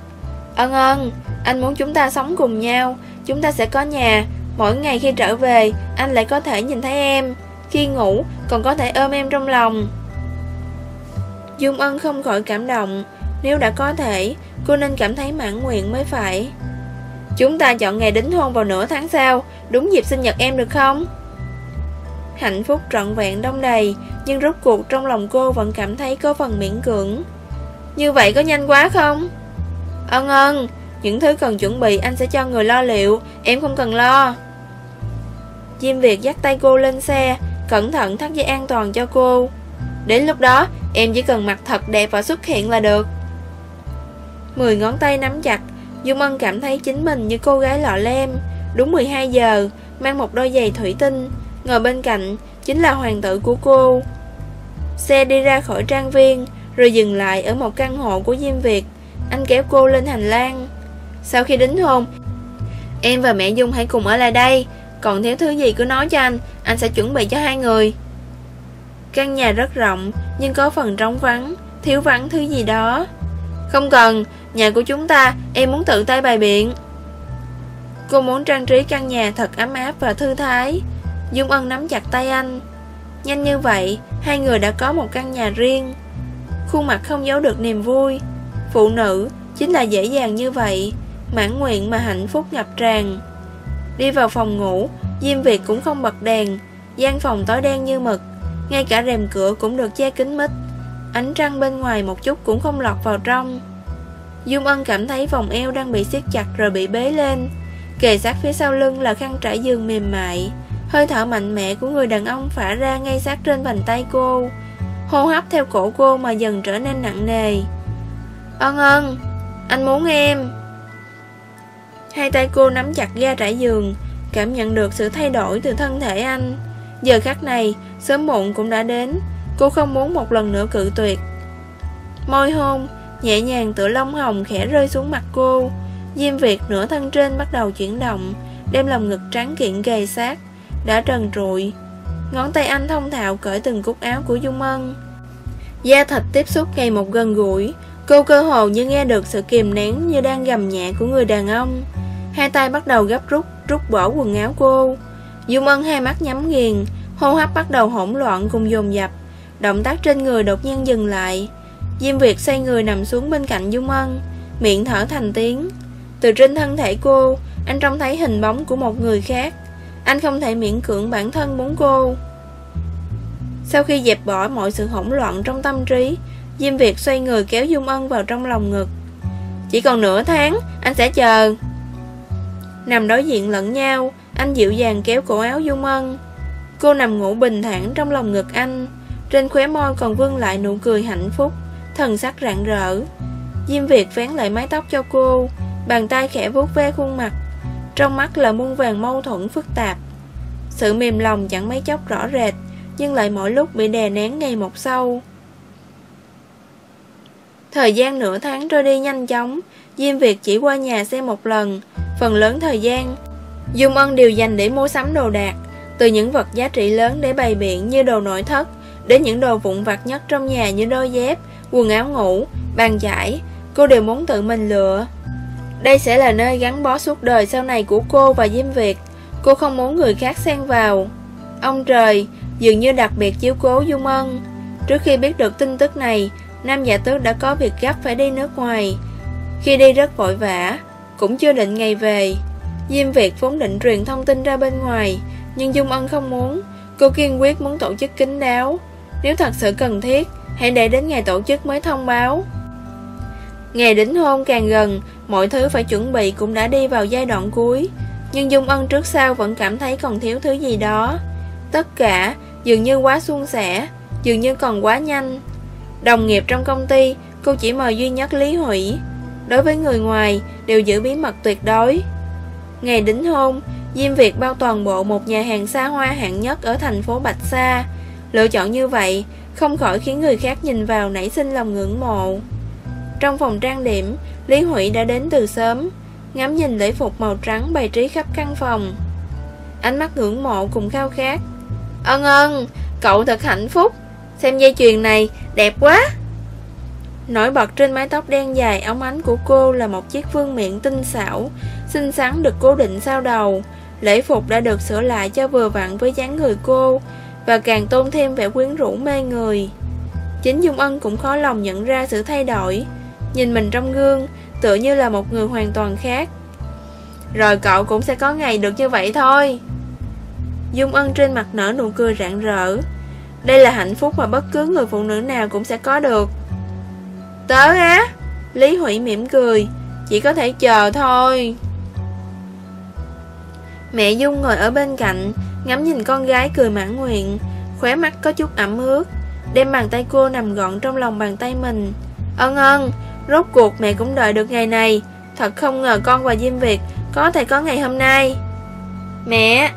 Ân ân, Anh muốn chúng ta sống cùng nhau, Chúng ta sẽ có nhà Mỗi ngày khi trở về, Anh lại có thể nhìn thấy em. Khi ngủ, còn có thể ôm em trong lòng. Dung Ân không khỏi cảm động. Nếu đã có thể, Cô nên cảm thấy mãn nguyện mới phải. Chúng ta chọn ngày đính hôn vào nửa tháng sau. Đúng dịp sinh nhật em được không? Hạnh phúc trọn vẹn đông đầy, Nhưng rốt cuộc trong lòng cô vẫn cảm thấy có phần miễn cưỡng. Như vậy có nhanh quá không? Ân ân, Những thứ cần chuẩn bị anh sẽ cho người lo liệu. Em không cần lo. Diêm Việt dắt tay cô lên xe, Cẩn thận thắt dây an toàn cho cô. Đến lúc đó, em chỉ cần mặc thật đẹp và xuất hiện là được. Mười ngón tay nắm chặt, Dung Ân cảm thấy chính mình như cô gái lọ lem. Đúng 12 giờ, Mang một đôi giày thủy tinh. Ngồi bên cạnh chính là hoàng tử của cô. Xe đi ra khỏi trang viên, Rồi dừng lại ở một căn hộ của Diêm Việt. Anh kéo cô lên hành lang. Sau khi đính hôn, Em và mẹ Dung hãy cùng ở lại đây. Còn thiếu thứ gì cứ nói cho anh Anh sẽ chuẩn bị cho hai người Căn nhà rất rộng Nhưng có phần trống vắng Thiếu vắng thứ gì đó Không cần Nhà của chúng ta em muốn tự tay bày biện Cô muốn trang trí căn nhà thật ấm áp và thư thái Dung Ân nắm chặt tay anh Nhanh như vậy, hai người đã có một căn nhà riêng. Khuôn mặt không giấu được niềm vui. Phụ nữ chính là dễ dàng như vậy, mãn nguyện mà hạnh phúc ngập tràn. Đi vào phòng ngủ, Diêm Việt cũng không bật đèn, gian phòng tối đen như mực, ngay cả rèm cửa cũng được che kín mít. Ánh trăng bên ngoài một chút cũng không lọt vào trong. Dung Ân cảm thấy vòng eo đang bị siết chặt rồi bị bế lên. Kề sát phía sau lưng là khăn trải giường mềm mại. Hơi thở mạnh mẽ của người đàn ông phả ra ngay sát trên vành tay cô. Hô hấp theo cổ cô mà dần trở nên nặng nề. Ân ân, anh muốn em. Hai tay cô nắm chặt ga trải giường, cảm nhận được sự thay đổi từ thân thể anh. Giờ khắc này, sớm muộn cũng đã đến. Cô không muốn một lần nữa cự tuyệt. Môi hôn, nhẹ nhàng tựa lông hồng khẽ rơi xuống mặt cô. Diêm Việt nửa thân trên bắt đầu chuyển động, đem lòng ngực trắng kiện gầy sát, đã trần trụi. Ngón tay anh thông thạo cởi từng cúc áo của Dung Ân. Da thịt tiếp xúc ngày một gần gũi, cô cơ hồ như nghe được sự kìm nén như đang gầm nhẹ của người đàn ông. Hai tay bắt đầu gấp rút, rút bỏ quần áo cô. Dung Ân hai mắt nhắm nghiền, hô hấp bắt đầu hỗn loạn cùng dồn dập. Động tác trên người đột nhiên dừng lại. Diêm Việt xoay người nằm xuống bên cạnh Dung Ân, miệng thở thành tiếng. Từ trên thân thể cô, anh trông thấy hình bóng của một người khác. Anh không thể miễn cưỡng bản thân muốn cô. Sau khi dẹp bỏ mọi sự hỗn loạn trong tâm trí, Diêm Việt xoay người kéo Dung Ân vào trong lòng ngực. Chỉ còn nửa tháng, anh sẽ chờ. Nằm đối diện lẫn nhau, anh dịu dàng kéo cổ áo Dung Ân. Cô nằm ngủ bình thản trong lòng ngực anh, trên khóe môi còn vương lại nụ cười hạnh phúc, thần sắc rạng rỡ. Diêm Việt vén lại mái tóc cho cô, bàn tay khẽ vuốt ve khuôn mặt. Trong mắt là muôn vàng mâu thuẫn phức tạp. Sự mềm lòng chẳng mấy chốc rõ rệt, nhưng lại mỗi lúc bị đè nén ngày một sâu. Thời gian nửa tháng trôi đi nhanh chóng, Diêm Việt chỉ qua nhà xem một lần, phần lớn thời gian, Dung Ân đều dành để mua sắm đồ đạc, từ những vật giá trị lớn để bày biện như đồ nội thất, đến những đồ vụn vặt nhất trong nhà như đôi dép, quần áo ngủ, bàn chải, cô đều muốn tự mình lựa. Đây sẽ là nơi gắn bó suốt đời sau này của cô và Diêm Việt, cô không muốn người khác xen vào. Ông trời dường như đặc biệt chiếu cố Dung Ân. Trước khi biết được tin tức này, Nam Dạ Tước đã có việc gấp phải đi nước ngoài. Khi đi rất vội vã, cũng chưa định ngày về. Diêm Việt vốn định truyền thông tin ra bên ngoài, nhưng Dung Ân không muốn. Cô kiên quyết muốn tổ chức kín đáo. Nếu thật sự cần thiết, hãy để đến ngày tổ chức mới thông báo. Ngày đính hôn càng gần, mọi thứ phải chuẩn bị cũng đã đi vào giai đoạn cuối. Nhưng Dung Ân trước sau vẫn cảm thấy còn thiếu thứ gì đó. Tất cả dường như quá suôn sẻ, dường như còn quá nhanh. Đồng nghiệp trong công ty, cô chỉ mời duy nhất Lý Hủy. Đối với người ngoài, đều giữ bí mật tuyệt đối. Ngày đính hôn, Diêm Việt bao toàn bộ một nhà hàng xa hoa hạng nhất ở thành phố Bạch Sa. Lựa chọn như vậy, không khỏi khiến người khác nhìn vào nảy sinh lòng ngưỡng mộ. Trong phòng trang điểm, Lý Hủy đã đến từ sớm, ngắm nhìn lễ phục màu trắng bày trí khắp căn phòng. Ánh mắt ngưỡng mộ cùng khao khát. Ân ân, cậu thật hạnh phúc, xem dây chuyền này, đẹp quá. Nổi bật trên mái tóc đen dài ống ánh của cô là một chiếc vương miệng tinh xảo, xinh xắn được cố định sau đầu. Lễ phục đã được sửa lại cho vừa vặn với dáng người cô và càng tôn thêm vẻ quyến rũ mê người. Chính Dung Ân cũng khó lòng nhận ra sự thay đổi. Nhìn mình trong gương, tựa như là một người hoàn toàn khác. Rồi cậu cũng sẽ có ngày được như vậy thôi. Dung Ân trên mặt nở nụ cười rạng rỡ. Đây là hạnh phúc mà bất cứ người phụ nữ nào cũng sẽ có được. Tớ á, Lý Hủy mỉm cười, Chỉ có thể chờ thôi. Mẹ Dung ngồi ở bên cạnh, Ngắm nhìn con gái cười mãn nguyện, Khóe mắt có chút ẩm ướt, Đem bàn tay cô nằm gọn trong lòng bàn tay mình. Ân ân, Rốt cuộc mẹ cũng đợi được ngày này, Thật không ngờ con và Diêm Việt Có thể có ngày hôm nay. Mẹ,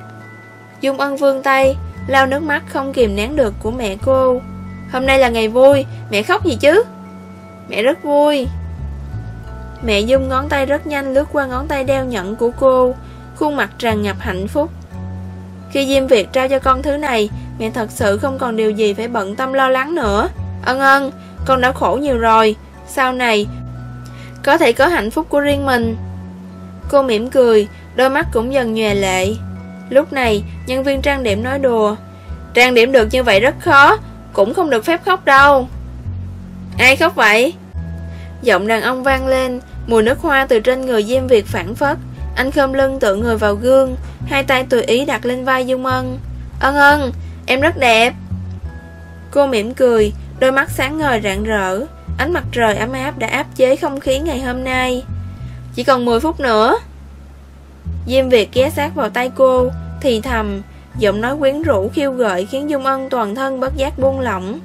Dung ân vương tay, Lau nước mắt không kìm nén được của mẹ cô. Hôm nay là ngày vui, Mẹ khóc gì chứ? Mẹ rất vui. Mẹ dung ngón tay rất nhanh lướt qua ngón tay đeo nhẫn của cô. Khuôn mặt tràn ngập hạnh phúc. Khi Diêm Việt trao cho con thứ này Mẹ thật sự không còn điều gì phải bận tâm lo lắng nữa. Ân ân, con đã khổ nhiều rồi. Sau này Có thể có hạnh phúc của riêng mình. Cô mỉm cười Đôi mắt cũng dần nhòe lệ. Lúc này nhân viên trang điểm nói đùa Trang điểm được như vậy rất khó Cũng không được phép khóc đâu. Ai khóc vậy? Giọng đàn ông vang lên Mùi nước hoa từ trên người Diêm Việt phản phất. Anh khom lưng tựa người vào gương Hai tay tùy ý đặt lên vai Dung Ân Ân ân, em rất đẹp. Cô mỉm cười Đôi mắt sáng ngời rạng rỡ. Ánh mặt trời ấm áp đã áp chế không khí ngày hôm nay. Chỉ còn 10 phút nữa. Diêm Việt ghé sát vào tay cô Thì thầm Giọng nói quyến rũ khiêu gợi Khiến Dung Ân toàn thân bất giác buông lỏng.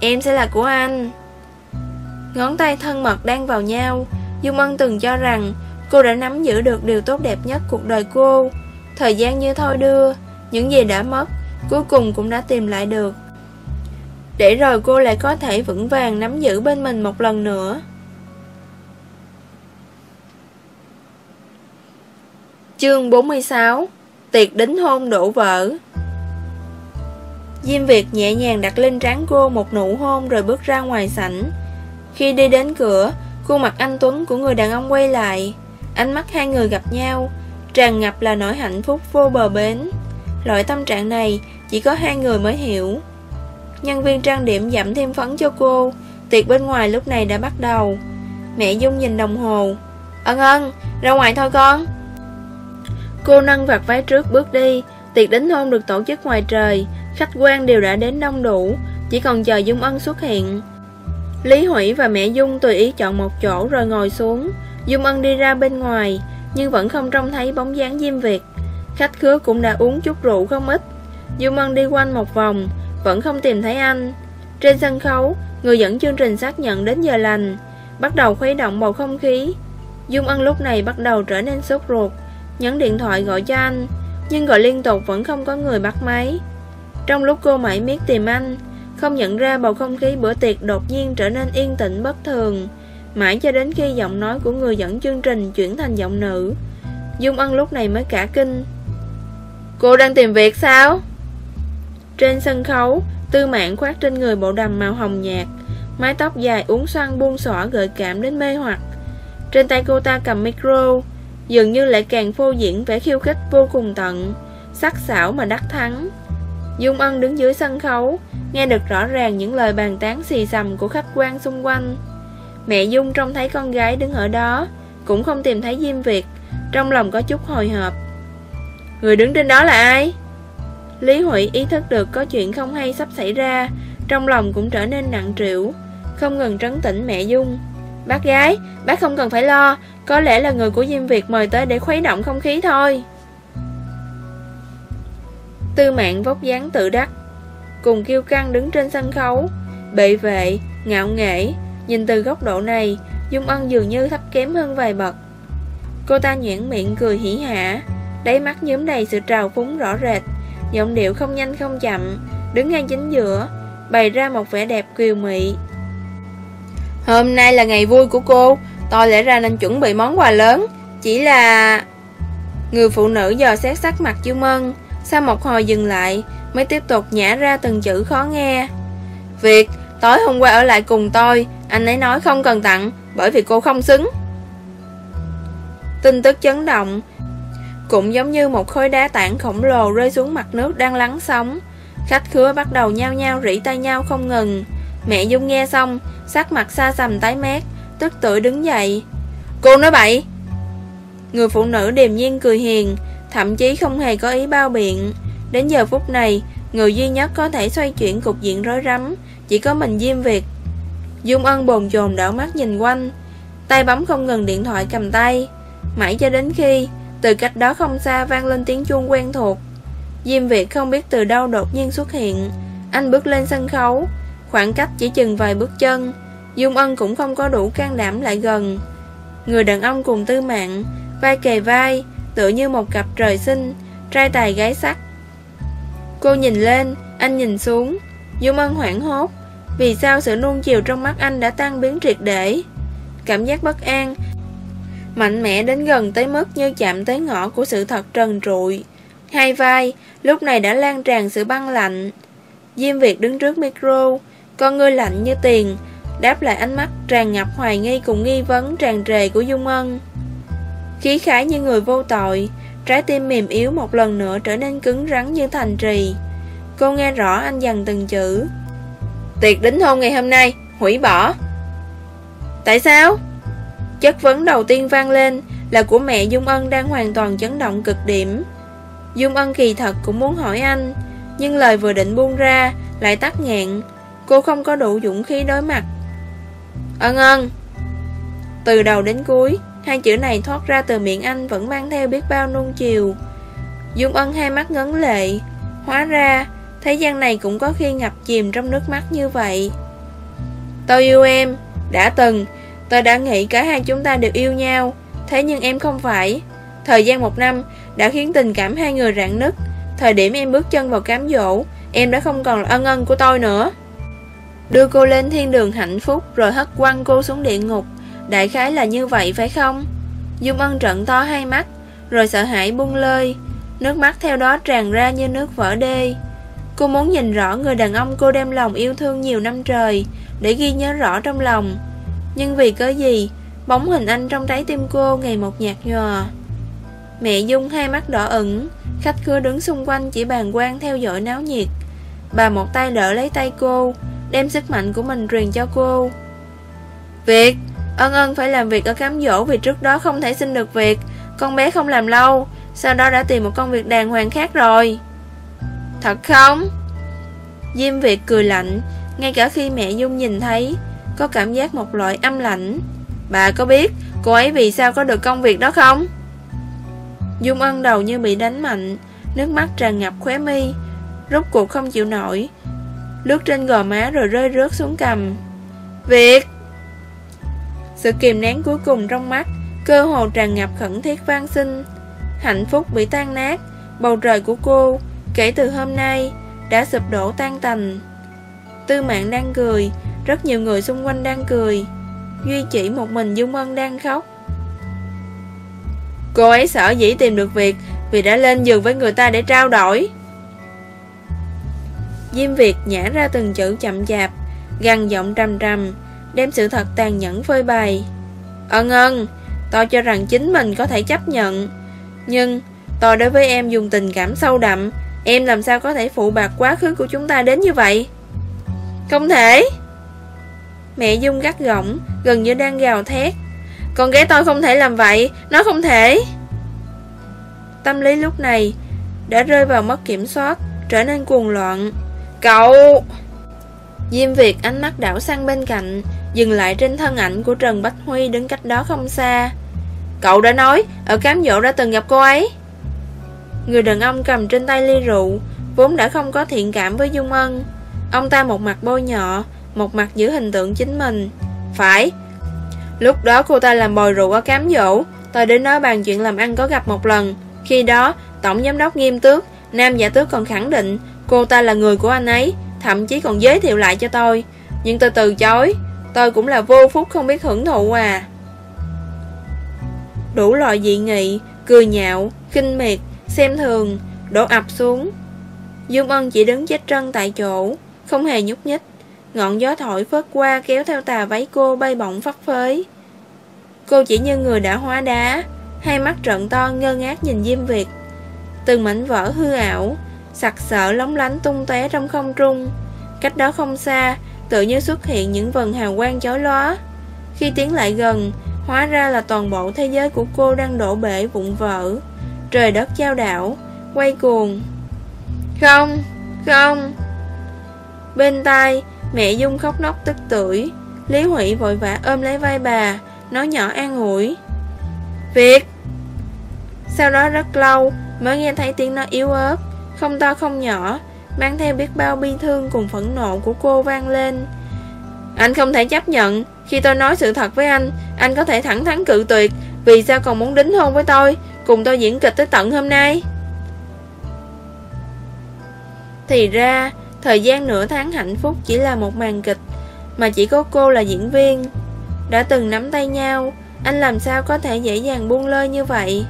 Em sẽ là của anh. Ngón tay thân mật đang vào nhau. Dung Ân từng cho rằng Cô đã nắm giữ được điều tốt đẹp nhất cuộc đời cô. Thời gian như thôi đưa, Những gì đã mất, Cuối cùng cũng đã tìm lại được. Để rồi cô lại có thể vững vàng nắm giữ bên mình một lần nữa. Chương 46 Tiệc đính hôn đổ vỡ. Diêm Việt nhẹ nhàng đặt lên trán cô một nụ hôn rồi bước ra ngoài sảnh. Khi đi đến cửa Khuôn mặt anh Tuấn của người đàn ông quay lại. Ánh mắt hai người gặp nhau Tràn ngập là nỗi hạnh phúc vô bờ bến. Loại tâm trạng này Chỉ có hai người mới hiểu. Nhân viên trang điểm giảm thêm phấn cho cô. Tiệc bên ngoài lúc này đã bắt đầu. Mẹ Dung nhìn đồng hồ. Ân ân, ra ngoài thôi con. Cô nâng vạt váy trước bước đi. Tiệc đính hôn được tổ chức ngoài trời. Khách quan đều đã đến đông đủ. Chỉ còn chờ Dung Ân xuất hiện. Lý Hủy và mẹ Dung tùy ý chọn một chỗ rồi ngồi xuống. Dung Ân đi ra bên ngoài, Nhưng vẫn không trông thấy bóng dáng Diêm Việt. Khách khứa cũng đã uống chút rượu không ít. Dung Ân đi quanh một vòng, Vẫn không tìm thấy anh. Trên sân khấu, Người dẫn chương trình xác nhận đến giờ lành, Bắt đầu khuấy động bầu không khí. Dung Ân lúc này bắt đầu trở nên sốt ruột Nhấn điện thoại gọi cho anh, Nhưng gọi liên tục vẫn không có người bắt máy. Trong lúc cô mãi miết tìm anh không nhận ra bầu không khí bữa tiệc đột nhiên trở nên yên tĩnh bất thường. Mãi cho đến khi giọng nói của người dẫn chương trình chuyển thành giọng nữ, Dung Ân lúc này mới cả kinh. Cô đang tìm việc sao? Trên sân khấu, Tư mạng khoác trên người bộ đầm màu hồng nhạt, Mái tóc dài uốn xoăn buông xõa gợi cảm đến mê hoặc. Trên tay cô ta cầm micro, Dường như lại càng phô diễn vẻ khiêu khích vô cùng tận, Sắc sảo mà đắc thắng. Dung Ân đứng dưới sân khấu Nghe được rõ ràng những lời bàn tán xì xầm của khách quan xung quanh. Mẹ Dung trông thấy con gái đứng ở đó Cũng không tìm thấy Diêm Việt Trong lòng có chút hồi hộp. Người đứng trên đó là ai? Lý Huệ ý thức được có chuyện không hay sắp xảy ra Trong lòng cũng trở nên nặng trĩu Không ngừng trấn tĩnh mẹ Dung. Bác gái, bác không cần phải lo Có lẽ là người của Diêm Việt mời tới để khuấy động không khí thôi. Tư mạng vóc dáng tự đắc. Cùng kiêu căng đứng trên sân khấu. Bệ vệ, ngạo nghễ Nhìn từ góc độ này Dung Ân dường như thấp kém hơn vài bậc. Cô ta nhuyễn miệng cười hỉ hả Đáy mắt nhóm đầy sự trào phúng rõ rệt Giọng điệu không nhanh không chậm Đứng ngay chính giữa Bày ra một vẻ đẹp kiều mị. Hôm nay là ngày vui của cô Tôi lẽ ra nên chuẩn bị món quà lớn Chỉ là... Người phụ nữ dò xét sắc mặt Dung mân sau một hồi dừng lại, Mới tiếp tục nhả ra từng chữ khó nghe. Việc, tối hôm qua ở lại cùng tôi, Anh ấy nói không cần tặng, Bởi vì cô không xứng. Tin tức chấn động, Cũng giống như một khối đá tảng khổng lồ Rơi xuống mặt nước đang lắng sóng. Khách khứa bắt đầu nhao nhao rỉ tay nhau không ngừng. Mẹ Dung nghe xong, Sắc mặt xa xầm tái mét, Tức tưởi đứng dậy. Cô nói bậy. Người phụ nữ điềm nhiên cười hiền Thậm chí không hề có ý bao biện. Đến giờ phút này, Người duy nhất có thể xoay chuyển cục diện rối rắm Chỉ có mình Diêm Việt. Dung Ân bồn chồn đảo mắt nhìn quanh, Tay bấm không ngừng điện thoại cầm tay. Mãi cho đến khi, Từ cách đó không xa vang lên tiếng chuông quen thuộc. Diêm Việt không biết từ đâu đột nhiên xuất hiện. Anh bước lên sân khấu, Khoảng cách chỉ chừng vài bước chân. Dung Ân cũng không có đủ can đảm lại gần. Người đàn ông cùng tư mạng, Vai kề vai Tựa như một cặp trời sinh, Trai tài gái sắc. Cô nhìn lên, Anh nhìn xuống, Dung Ân hoảng hốt. Vì sao sự nuông chiều trong mắt anh đã tan biến triệt để? Cảm giác bất an, Mạnh mẽ đến gần tới mức như chạm tới ngõ của sự thật trần trụi. Hai vai, Lúc này đã lan tràn sự băng lạnh. Diêm Việt đứng trước micro, con ngươi lạnh như tiền, Đáp lại ánh mắt tràn ngập hoài nghi cùng nghi vấn tràn trề của Dung Ân Khí khái như người vô tội, Trái tim mềm yếu một lần nữa trở nên cứng rắn như thành trì. Cô nghe rõ anh dằn từng chữ. Tiệc đính hôn ngày hôm nay, Hủy bỏ. Tại sao? Chất vấn đầu tiên vang lên Là của mẹ Dung Ân đang hoàn toàn chấn động cực điểm. Dung Ân kỳ thật cũng muốn hỏi anh, Nhưng lời vừa định buông ra Lại tắt nghẹn. Cô không có đủ dũng khí đối mặt. Ân ân. Từ đầu đến cuối Hai chữ này thoát ra từ miệng anh Vẫn mang theo biết bao nung chiều. Dung ân hai mắt ngấn lệ. Hóa ra, Thế gian này cũng có khi ngập chìm trong nước mắt như vậy. Tôi yêu em. Đã từng, Tôi đã nghĩ cả hai chúng ta đều yêu nhau. Thế nhưng em không phải. Thời gian một năm đã khiến tình cảm hai người rạn nứt. Thời điểm em bước chân vào cám dỗ, Em đã không còn là ân ân của tôi nữa. Đưa cô lên thiên đường hạnh phúc Rồi hất quăng cô xuống địa ngục. Đại khái là như vậy phải không? Dung ân trận to hai mắt, Rồi sợ hãi buông lơi. Nước mắt theo đó tràn ra như nước vỡ đê. Cô muốn nhìn rõ người đàn ông cô đem lòng yêu thương nhiều năm trời, Để ghi nhớ rõ trong lòng. Nhưng vì cớ gì, Bóng hình anh trong trái tim cô ngày một nhạt nhòa. Mẹ Dung hai mắt đỏ ửng, Khách khứa đứng xung quanh chỉ bàn quan theo dõi náo nhiệt. Bà một tay đỡ lấy tay cô, Đem sức mạnh của mình truyền cho cô. Việc Ân ân phải làm việc ở cám dỗ Vì trước đó không thể xin được việc. Con bé không làm lâu, Sau đó đã tìm một công việc đàng hoàng khác rồi. Thật không? Diêm Việt cười lạnh, Ngay cả khi mẹ Dung nhìn thấy, Có cảm giác một loại âm lạnh. Bà có biết cô ấy vì sao có được công việc đó không? Dung ân đầu như bị đánh mạnh, Nước mắt tràn ngập khóe mi, Rốt cuộc không chịu nổi. Lướt trên gò má rồi rơi rớt xuống cầm Việt! Sự kìm nén cuối cùng trong mắt, Cơ hồ tràn ngập khẩn thiết vang sinh Hạnh phúc bị tan nát, Bầu trời của cô Kể từ hôm nay Đã sụp đổ tan tành. Tư mạng đang cười, Rất nhiều người xung quanh đang cười, Duy chỉ một mình Dung Ân đang khóc. Cô ấy sợ dĩ tìm được việc Vì đã lên giường với người ta để trao đổi. Diêm Việt nhả ra từng chữ chậm chạp, Gằn giọng trầm trầm. Đem sự thật tàn nhẫn phơi bày. Ân ân Tôi cho rằng chính mình có thể chấp nhận. Nhưng tôi đối với em dùng tình cảm sâu đậm, Em làm sao có thể phụ bạc quá khứ của chúng ta đến như vậy? Không thể. Mẹ Dung gắt gỏng, Gần như đang gào thét. Con gái tôi không thể làm vậy, Nó không thể. Tâm lý lúc này Đã rơi vào mất kiểm soát, Trở nên cuồng loạn. Cậu! Diêm Việt ánh mắt đảo sang bên cạnh Dừng lại trên thân ảnh của Trần Bách Huy Đứng cách đó không xa. Cậu đã nói, Ở cám dỗ đã từng gặp cô ấy. Người đàn ông cầm trên tay ly rượu, Vốn đã không có thiện cảm với Dung Ân. Ông ta một mặt bôi nhọ, Một mặt giữ hình tượng chính mình. Phải, Lúc đó cô ta làm bồi rượu ở cám dỗ Tôi đến nói bàn chuyện làm ăn có gặp một lần. Khi đó, Tổng giám đốc nghiêm tước Nam giả tước còn khẳng định, Cô ta là người của anh ấy, Thậm chí còn giới thiệu lại cho tôi. Nhưng tôi từ chối. Tôi cũng là vô phúc không biết hưởng thụ à. Đủ loại dị nghị Cười nhạo, khinh miệt Xem thường, đổ ập xuống. Dương Ân chỉ đứng chết trân tại chỗ Không hề nhúc nhích. Ngọn gió thổi phớt qua kéo theo tà váy cô bay bổng phất phới. Cô chỉ như người đã hóa đá Hai mắt trợn to ngơ ngác nhìn Diêm Việt. Từng mảnh vỡ hư ảo Sặc sỡ lóng lánh tung tóe trong không trung. Cách đó không xa Tự như xuất hiện những vần hào quang chói lóa. Khi tiến lại gần Hóa ra là toàn bộ thế giới của cô đang đổ bể vụn vỡ. Trời đất giao đảo Quay cuồng. Không, không. Bên tai Mẹ Dung khóc nóc tức tưởi. Lý Hụy vội vã ôm lấy vai bà Nói nhỏ an ủi. Việt Sau đó rất lâu Mới nghe thấy tiếng nó yếu ớt Không to không nhỏ. Mang theo biết bao bi thương cùng phẫn nộ của cô vang lên. Anh không thể chấp nhận. Khi tôi nói sự thật với anh Anh có thể thẳng thắn cự tuyệt. Vì sao còn muốn đính hôn với tôi? Cùng tôi diễn kịch tới tận hôm nay. Thì ra, Thời gian nửa tháng hạnh phúc chỉ là một màn kịch, Mà chỉ có cô là diễn viên. Đã từng nắm tay nhau, Anh làm sao có thể dễ dàng buông lơi như vậy?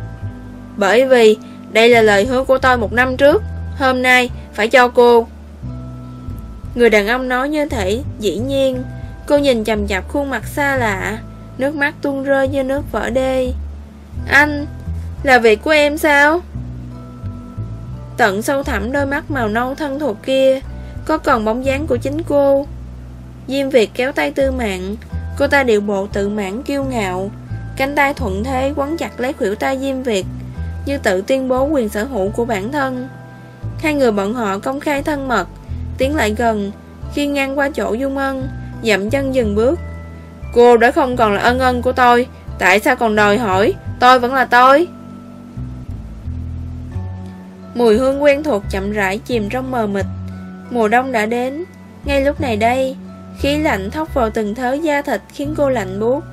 Bởi vì Đây là lời hứa của tôi một năm trước. Hôm nay, phải cho cô. Người đàn ông nói như thể, Dĩ nhiên. Cô nhìn chầm chập khuôn mặt xa lạ. Nước mắt tuôn rơi như nước vỡ đê. Anh, Là việc của em sao? Tận sâu thẳm đôi mắt màu nâu thân thuộc kia, Có còn bóng dáng của chính cô? Diêm Việt kéo tay tư mạng. Cô ta điệu bộ tự mãn kiêu ngạo. Cánh tay thuận thế quấn chặt lấy khuỷu tay Diêm Việt, Như tự tuyên bố quyền sở hữu của bản thân. Hai người bọn họ công khai thân mật, Tiến lại gần, Khi ngang qua chỗ Dung Ân, Dậm chân dừng bước. Cô đã không còn là ân ân của tôi, Tại sao còn đòi hỏi, Tôi vẫn là tôi? Mùi hương quen thuộc chậm rãi chìm trong mờ mịt. Mùa đông đã đến, Ngay lúc này đây, Khí lạnh thốc vào từng thớ da thịt khiến cô lạnh buốt.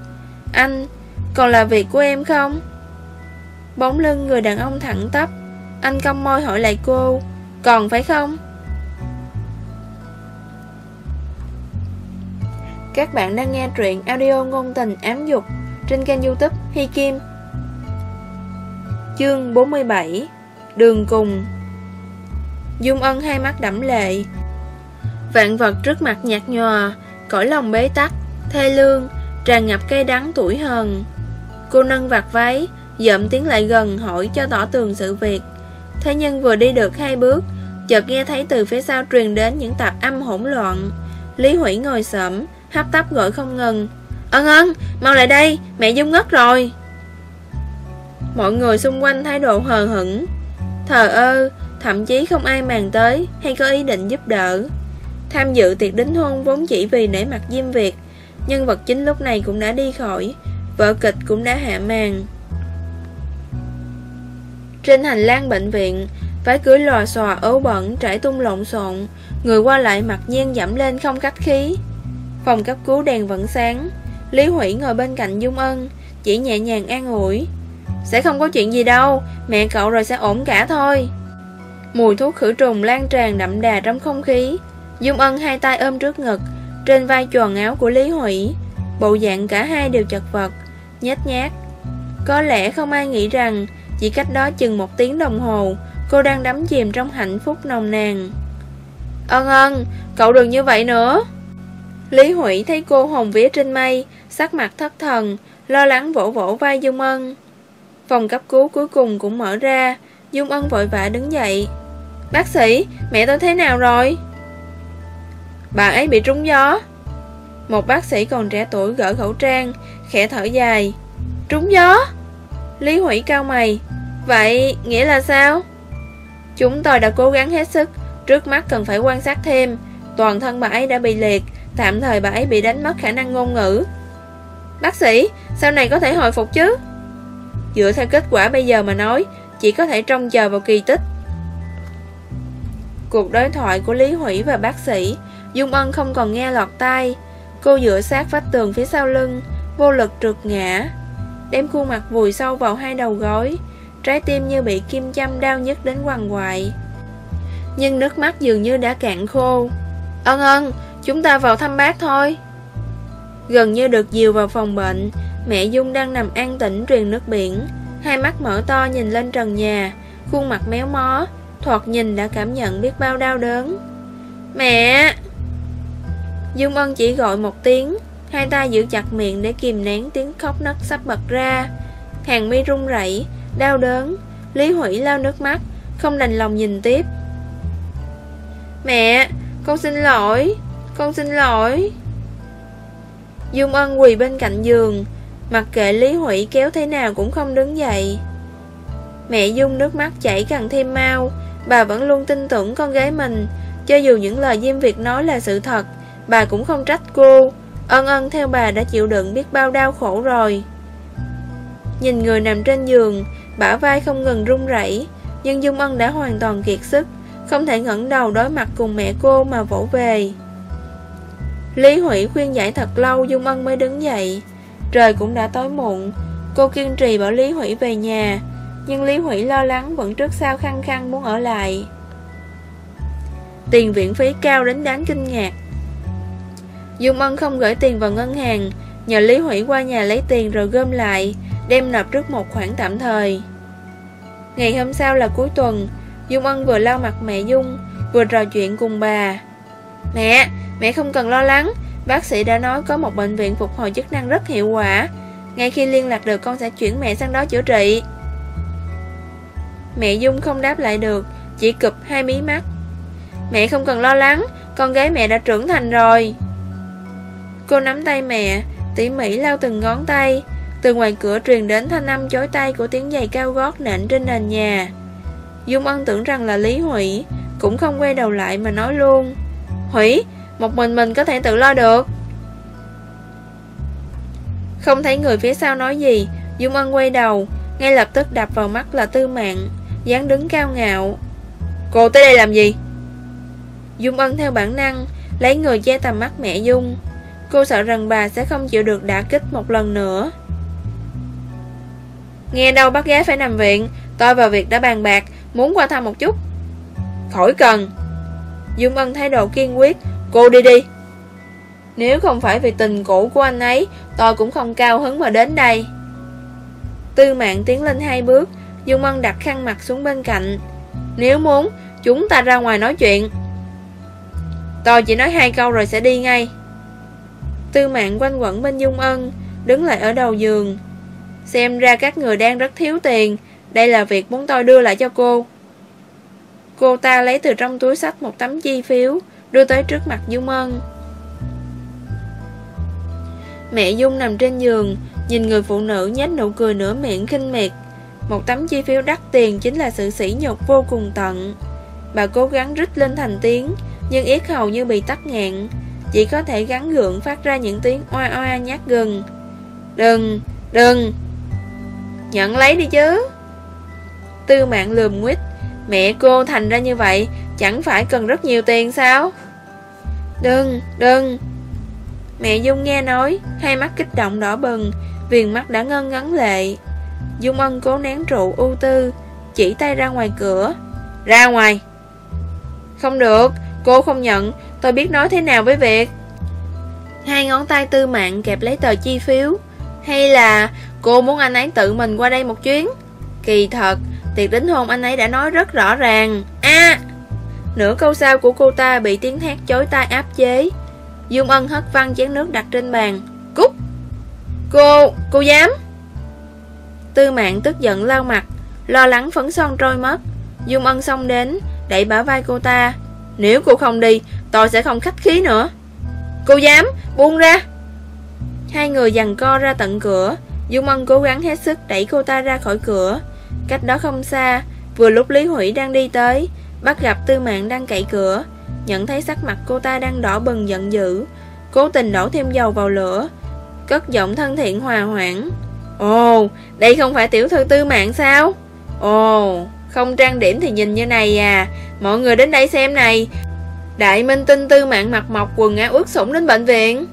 Anh, Còn là việc của em không? Bóng lưng người đàn ông thẳng tắp, Anh cong môi hỏi lại cô. Còn phải không? Các bạn đang nghe truyện audio ngôn tình ám dục Trên kênh youtube Hi Kim. Chương 47 Đường cùng. Dung ân hai mắt đẫm lệ. Vạn vật trước mặt nhạt nhòa, Cõi lòng bế tắc, Thê lương, Tràn ngập cây đắng tuổi hờn. Cô nâng vạt váy, Dậm tiến lại gần hỏi cho tỏ tường sự việc. Thế nhưng vừa đi được hai bước Chợt nghe thấy từ phía sau truyền đến những tạp âm hỗn loạn Lý Hủy ngồi sẫm Hấp tấp gọi không ngừng Ân ân, mau lại đây, mẹ Dung ngất rồi Mọi người xung quanh thái độ hờ hững Thờ ơ, thậm chí không ai màng tới hay có ý định giúp đỡ. Tham dự tiệc đính hôn vốn chỉ vì nể mặt Diêm Việt, nhân vật chính lúc này cũng đã đi khỏi, vợ kịch cũng đã hạ màn. Trên hành lang bệnh viện, Phải cửa lò xòa ố bẩn trải tung lộn xộn, người qua lại mặt nhiên dẫm lên không cách khí. Phòng cấp cứu đèn vẫn sáng, Lý Hủy ngồi bên cạnh Dung Ân, chỉ nhẹ nhàng an ủi. Sẽ không có chuyện gì đâu Mẹ cậu rồi sẽ ổn cả thôi. Mùi thuốc khử trùng lan tràn đậm đà trong không khí. Dung Ân hai tay ôm trước ngực Trên vai tròn áo của Lý Hủy. Bộ dạng cả hai đều chật vật Nhét nhát Có lẽ không ai nghĩ rằng chỉ cách đó chừng một tiếng đồng hồ Cô đang đắm chìm trong hạnh phúc nồng nàn. Ân ân Cậu đừng như vậy nữa. Lý Hủy thấy cô hồng vía trên mây Sắc mặt thất thần Lo lắng vỗ vỗ vai Dung Ân. Phòng cấp cứu cuối cùng cũng mở ra Dung Ân vội vã đứng dậy. Bác sĩ, mẹ tôi thế nào rồi? Bà ấy bị trúng gió. Một bác sĩ còn trẻ tuổi gỡ khẩu trang Khẽ thở dài. Trúng gió? Lý Hủy cao mày. Vậy nghĩa là sao? Chúng tôi đã cố gắng hết sức. Trước mắt cần phải quan sát thêm. Toàn thân bà ấy đã bị liệt. Tạm thời bà ấy bị đánh mất khả năng ngôn ngữ. Bác sĩ, sau này có thể hồi phục chứ? Dựa theo kết quả bây giờ mà nói Chỉ có thể trông chờ vào kỳ tích. Cuộc đối thoại của Lý Hủy và bác sĩ Dung Ân không còn nghe lọt tai. Cô dựa sát vách tường phía sau lưng Vô lực trượt ngã. Đem khuôn mặt vùi sâu vào hai đầu gối. Trái tim như bị kim châm đau nhức đến quằn quại. Nhưng nước mắt dường như đã cạn khô. Ân ân, Chúng ta vào thăm bác thôi. Gần như được dìu vào phòng bệnh, Mẹ Dung đang nằm an tĩnh truyền nước biển. Hai mắt mở to nhìn lên trần nhà, Khuôn mặt méo mó, Thoạt nhìn đã cảm nhận biết bao đau đớn. Mẹ! Dung Ân chỉ gọi một tiếng. Hai tay giữ chặt miệng để kìm nén tiếng khóc nấc sắp bật ra. Hàng mi run rẩy, Đau đớn. Lý Hủy lau nước mắt, Không đành lòng nhìn tiếp. Mẹ, Con xin lỗi, Con xin lỗi. Dung Ân quỳ bên cạnh giường, Mặc kệ Lý Hủy kéo thế nào cũng không đứng dậy. Mẹ Dung nước mắt chảy càng thêm mau, Bà vẫn luôn tin tưởng con gái mình. Cho dù những lời Diêm Việt nói là sự thật, Bà cũng không trách cô. Ân ân theo bà đã chịu đựng biết bao đau khổ rồi. Nhìn người nằm trên giường, Bả vai không ngừng run rẩy, Nhưng Dung Ân đã hoàn toàn kiệt sức, Không thể ngẩng đầu đối mặt cùng mẹ cô mà vỗ về. Lý Hủy khuyên giải thật lâu, Dung Ân mới đứng dậy. Trời cũng đã tối muộn, Cô kiên trì bảo Lý Hủy về nhà, Nhưng Lý Hủy lo lắng vẫn trước sau khăng khăng muốn ở lại. Tiền viện phí cao đến đáng kinh ngạc. Dung Ân không gửi tiền vào ngân hàng. Nhờ Lý Hủy qua nhà lấy tiền rồi gom lại Đem nộp trước một khoản tạm thời. Ngày hôm sau là cuối tuần Dung Ân vừa lau mặt mẹ Dung Vừa trò chuyện cùng bà. Mẹ, mẹ không cần lo lắng Bác sĩ đã nói có một bệnh viện phục hồi chức năng rất hiệu quả. Ngay khi liên lạc được con sẽ chuyển mẹ sang đó chữa trị. Mẹ Dung không đáp lại được chỉ cụp hai mí mắt. Mẹ không cần lo lắng, con gái mẹ đã trưởng thành rồi. Cô nắm tay mẹ, tỉ mỉ lau từng ngón tay. Từ ngoài cửa truyền đến thanh âm chối tay của tiếng giày cao gót nện trên nền nhà. Dung Ân tưởng rằng là Lý Hủy, cũng không quay đầu lại mà nói luôn. Hủy, một mình mình có thể tự lo được. Không thấy người phía sau nói gì, Dung Ân quay đầu, ngay lập tức đập vào mắt là Tư Mạng, dáng đứng cao ngạo. Cô tới đây làm gì? Dung Ân theo bản năng, lấy người che tầm mắt mẹ Dung. Cô sợ rằng bà sẽ không chịu được đả kích một lần nữa. Nghe đâu bác gái phải nằm viện, tôi và việc đã bàn bạc, muốn qua thăm một chút. Khỏi cần. Dung Ân thái độ kiên quyết, cô đi đi. Nếu không phải vì tình cũ của anh ấy, tôi cũng không cao hứng mà đến đây. Tư mạng tiến lên hai bước, Dung Ân đặt khăn mặt xuống bên cạnh. Nếu muốn, chúng ta ra ngoài nói chuyện. Tôi chỉ nói hai câu rồi sẽ đi ngay. Tư mạng quanh quẩn bên Dung Ân, đứng lại ở đầu giường. Xem ra các người đang rất thiếu tiền, đây là việc muốn tôi đưa lại cho cô. Cô ta lấy từ trong túi sách một tấm chi phiếu, đưa tới trước mặt Dung Ân. Mẹ Dung nằm trên giường, nhìn người phụ nữ nhếch nụ cười nửa miệng khinh miệt. Một tấm chi phiếu đắt tiền chính là sự sỉ nhục vô cùng tận. Bà cố gắng rít lên thành tiếng, nhưng yết hầu như bị tắc nghẹn, chỉ có thể gắn gượng phát ra những tiếng oa oa nhát gừng. Đừng, đừng, nhận lấy đi chứ. Tư mạng lườm nguyết, mẹ cô thành ra như vậy, chẳng phải cần rất nhiều tiền sao? Đừng, đừng. Mẹ Dung nghe nói, hai mắt kích động đỏ bừng, viền mắt đã ngân ngấn lệ. Dung Ân cố nén trụ ưu tư, chỉ tay ra ngoài cửa. Ra ngoài! Không được, cô không nhận, tôi biết nói thế nào với việc. Hai ngón tay tư mạng kẹp lấy tờ chi phiếu. Hay là cô muốn anh ấy tự mình qua đây một chuyến? Kỳ thật, tiệc đính hôn anh ấy đã nói rất rõ ràng. a Nửa câu sau của cô ta bị tiếng thét chối tai áp chế. Dung Ân hất văng chén nước đặt trên bàn. Cút! Cô, cô dám? Tư mạng tức giận lao mặt, lo lắng phấn son trôi mất. Dung Ân xông đến, đẩy bả vai cô ta. Nếu cô không đi, tôi sẽ không khách khí nữa. Cô dám, buông ra. Hai người dằn co ra tận cửa. Dung Ân cố gắng hết sức đẩy cô ta ra khỏi cửa. Cách đó không xa, vừa lúc Lý Hủy đang đi tới, bắt gặp Tư Mạng đang cậy cửa, nhận thấy sắc mặt cô ta đang đỏ bừng giận dữ, cố tình đổ thêm dầu vào lửa, cất giọng thân thiện hòa hoãn. Ồ, đây không phải tiểu thư Tư Mạng sao? Ồ, không trang điểm thì nhìn như này à, mọi người đến đây xem này. Đại minh tinh Tư Mạng mặt mọc quần áo ướt sũng đến bệnh viện.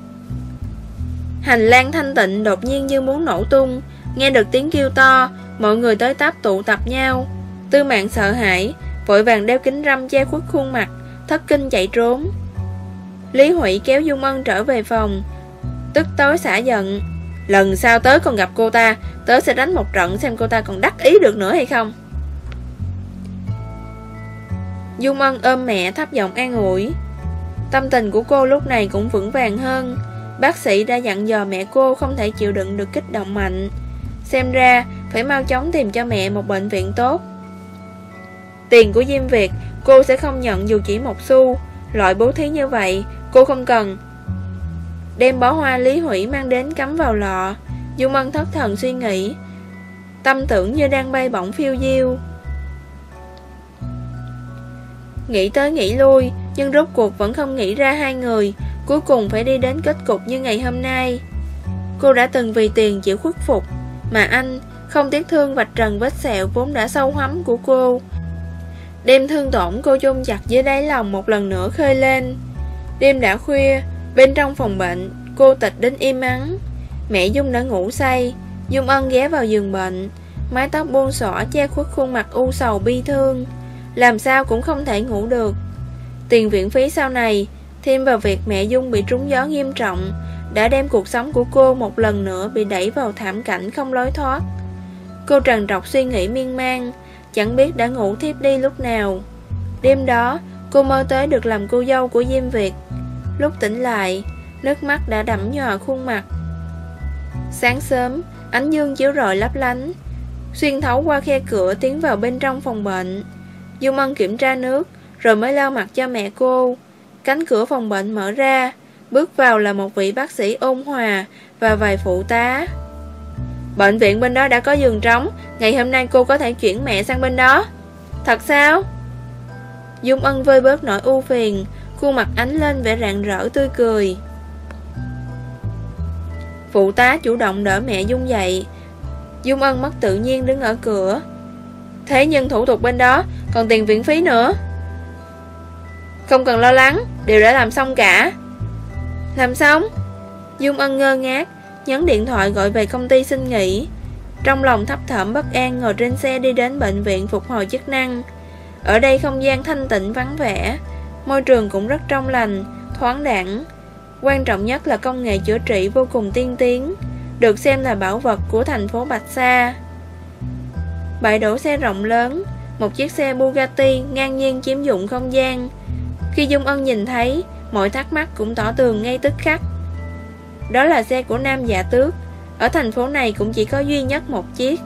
Hành lang thanh tịnh đột nhiên như muốn nổ tung, nghe được tiếng kêu to, mọi người tới tấp tụ tập nhau. Tư mạng sợ hãi, vội vàng đeo kính râm che khuất khuôn mặt, thất kinh chạy trốn. Lý Hụy kéo Dung Ân trở về phòng, tức tối xả giận. Lần sau tới còn gặp cô ta, tớ sẽ đánh một trận xem cô ta còn đắc ý được nữa hay không. Dung Ân ôm mẹ thấp giọng an ủi. Tâm tình của cô lúc này cũng vững vàng hơn. Bác sĩ đã dặn dò mẹ cô không thể chịu đựng được kích động mạnh. Xem ra, phải mau chóng tìm cho mẹ một bệnh viện tốt. Tiền của Diêm Việt, cô sẽ không nhận dù chỉ một xu. Loại bố thí như vậy, cô không cần. Đem bó hoa lý hủy mang đến cắm vào lọ. Dung Ân thất thần suy nghĩ. Tâm tưởng như đang bay bổng phiêu diêu. Nghĩ tới nghĩ lui, nhưng rốt cuộc vẫn không nghĩ ra hai người, cuối cùng phải đi đến kết cục như ngày hôm nay. Cô đã từng vì tiền chịu khuất phục, mà anh không tiếc thương vạch trần vết sẹo vốn đã sâu hắm của cô. Đêm thương tổn cô chôn chặt dưới đáy lòng một lần nữa khơi lên. Đêm đã khuya, bên trong phòng bệnh, cô tịch đến im ắng. Mẹ Dung đã ngủ say, Dung ân ghé vào giường bệnh, mái tóc buông xõa che khuất khuôn mặt u sầu bi thương. Làm sao cũng không thể ngủ được. Tiền viện phí sau này, Thêm vào việc mẹ Dung bị trúng gió nghiêm trọng, Đã đem cuộc sống của cô một lần nữa Bị đẩy vào thảm cảnh không lối thoát. Cô trần trọc suy nghĩ miên man, Chẳng biết đã ngủ thiếp đi lúc nào. Đêm đó, Cô mơ tới được làm cô dâu của Diêm Việt. Lúc tỉnh lại, Nước mắt đã đẫm nhòa khuôn mặt. Sáng sớm, Ánh dương chiếu rọi lấp lánh, Xuyên thấu qua khe cửa tiến vào bên trong phòng bệnh. Dung Ân kiểm tra nước, rồi mới lau mặt cho mẹ cô. Cánh cửa phòng bệnh mở ra, bước vào là một vị bác sĩ ôn hòa và vài phụ tá. Bệnh viện bên đó đã có giường trống, ngày hôm nay cô có thể chuyển mẹ sang bên đó. Thật sao? Dung Ân vơi bớt nỗi u phiền, khuôn mặt ánh lên vẻ rạng rỡ tươi cười. Phụ tá chủ động đỡ mẹ Dung dậy. Dung Ân mất tự nhiên đứng ở cửa. Thế nhưng thủ tục bên đó còn tiền viện phí nữa. Không cần lo lắng, đều đã làm xong cả. Làm xong? Dung Ân ngơ ngác, nhấn điện thoại gọi về công ty xin nghỉ. Trong lòng thấp thỏm bất an ngồi trên xe đi đến bệnh viện phục hồi chức năng. Ở đây không gian thanh tịnh vắng vẻ, môi trường cũng rất trong lành, thoáng đẳng. Quan trọng nhất là công nghệ chữa trị vô cùng tiên tiến, được xem là bảo vật của thành phố Bạch Sa. Bãi đổ xe rộng lớn, một chiếc xe Bugatti ngang nhiên chiếm dụng không gian. Khi Dung Ân nhìn thấy, mọi thắc mắc cũng tỏ tường ngay tức khắc. Đó là xe của Nam Dạ Tước, ở thành phố này cũng chỉ có duy nhất một chiếc.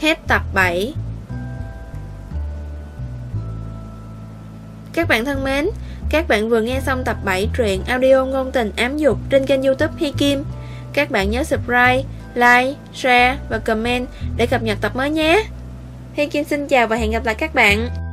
Hết tập 7 Các bạn thân mến, các bạn vừa nghe xong tập 7 truyện audio ngôn tình ám dục trên kênh youtube Hi Kim. Các bạn nhớ subscribe, like, share và comment để cập nhật tập mới nhé. Hi Kim xin chào và hẹn gặp lại các bạn.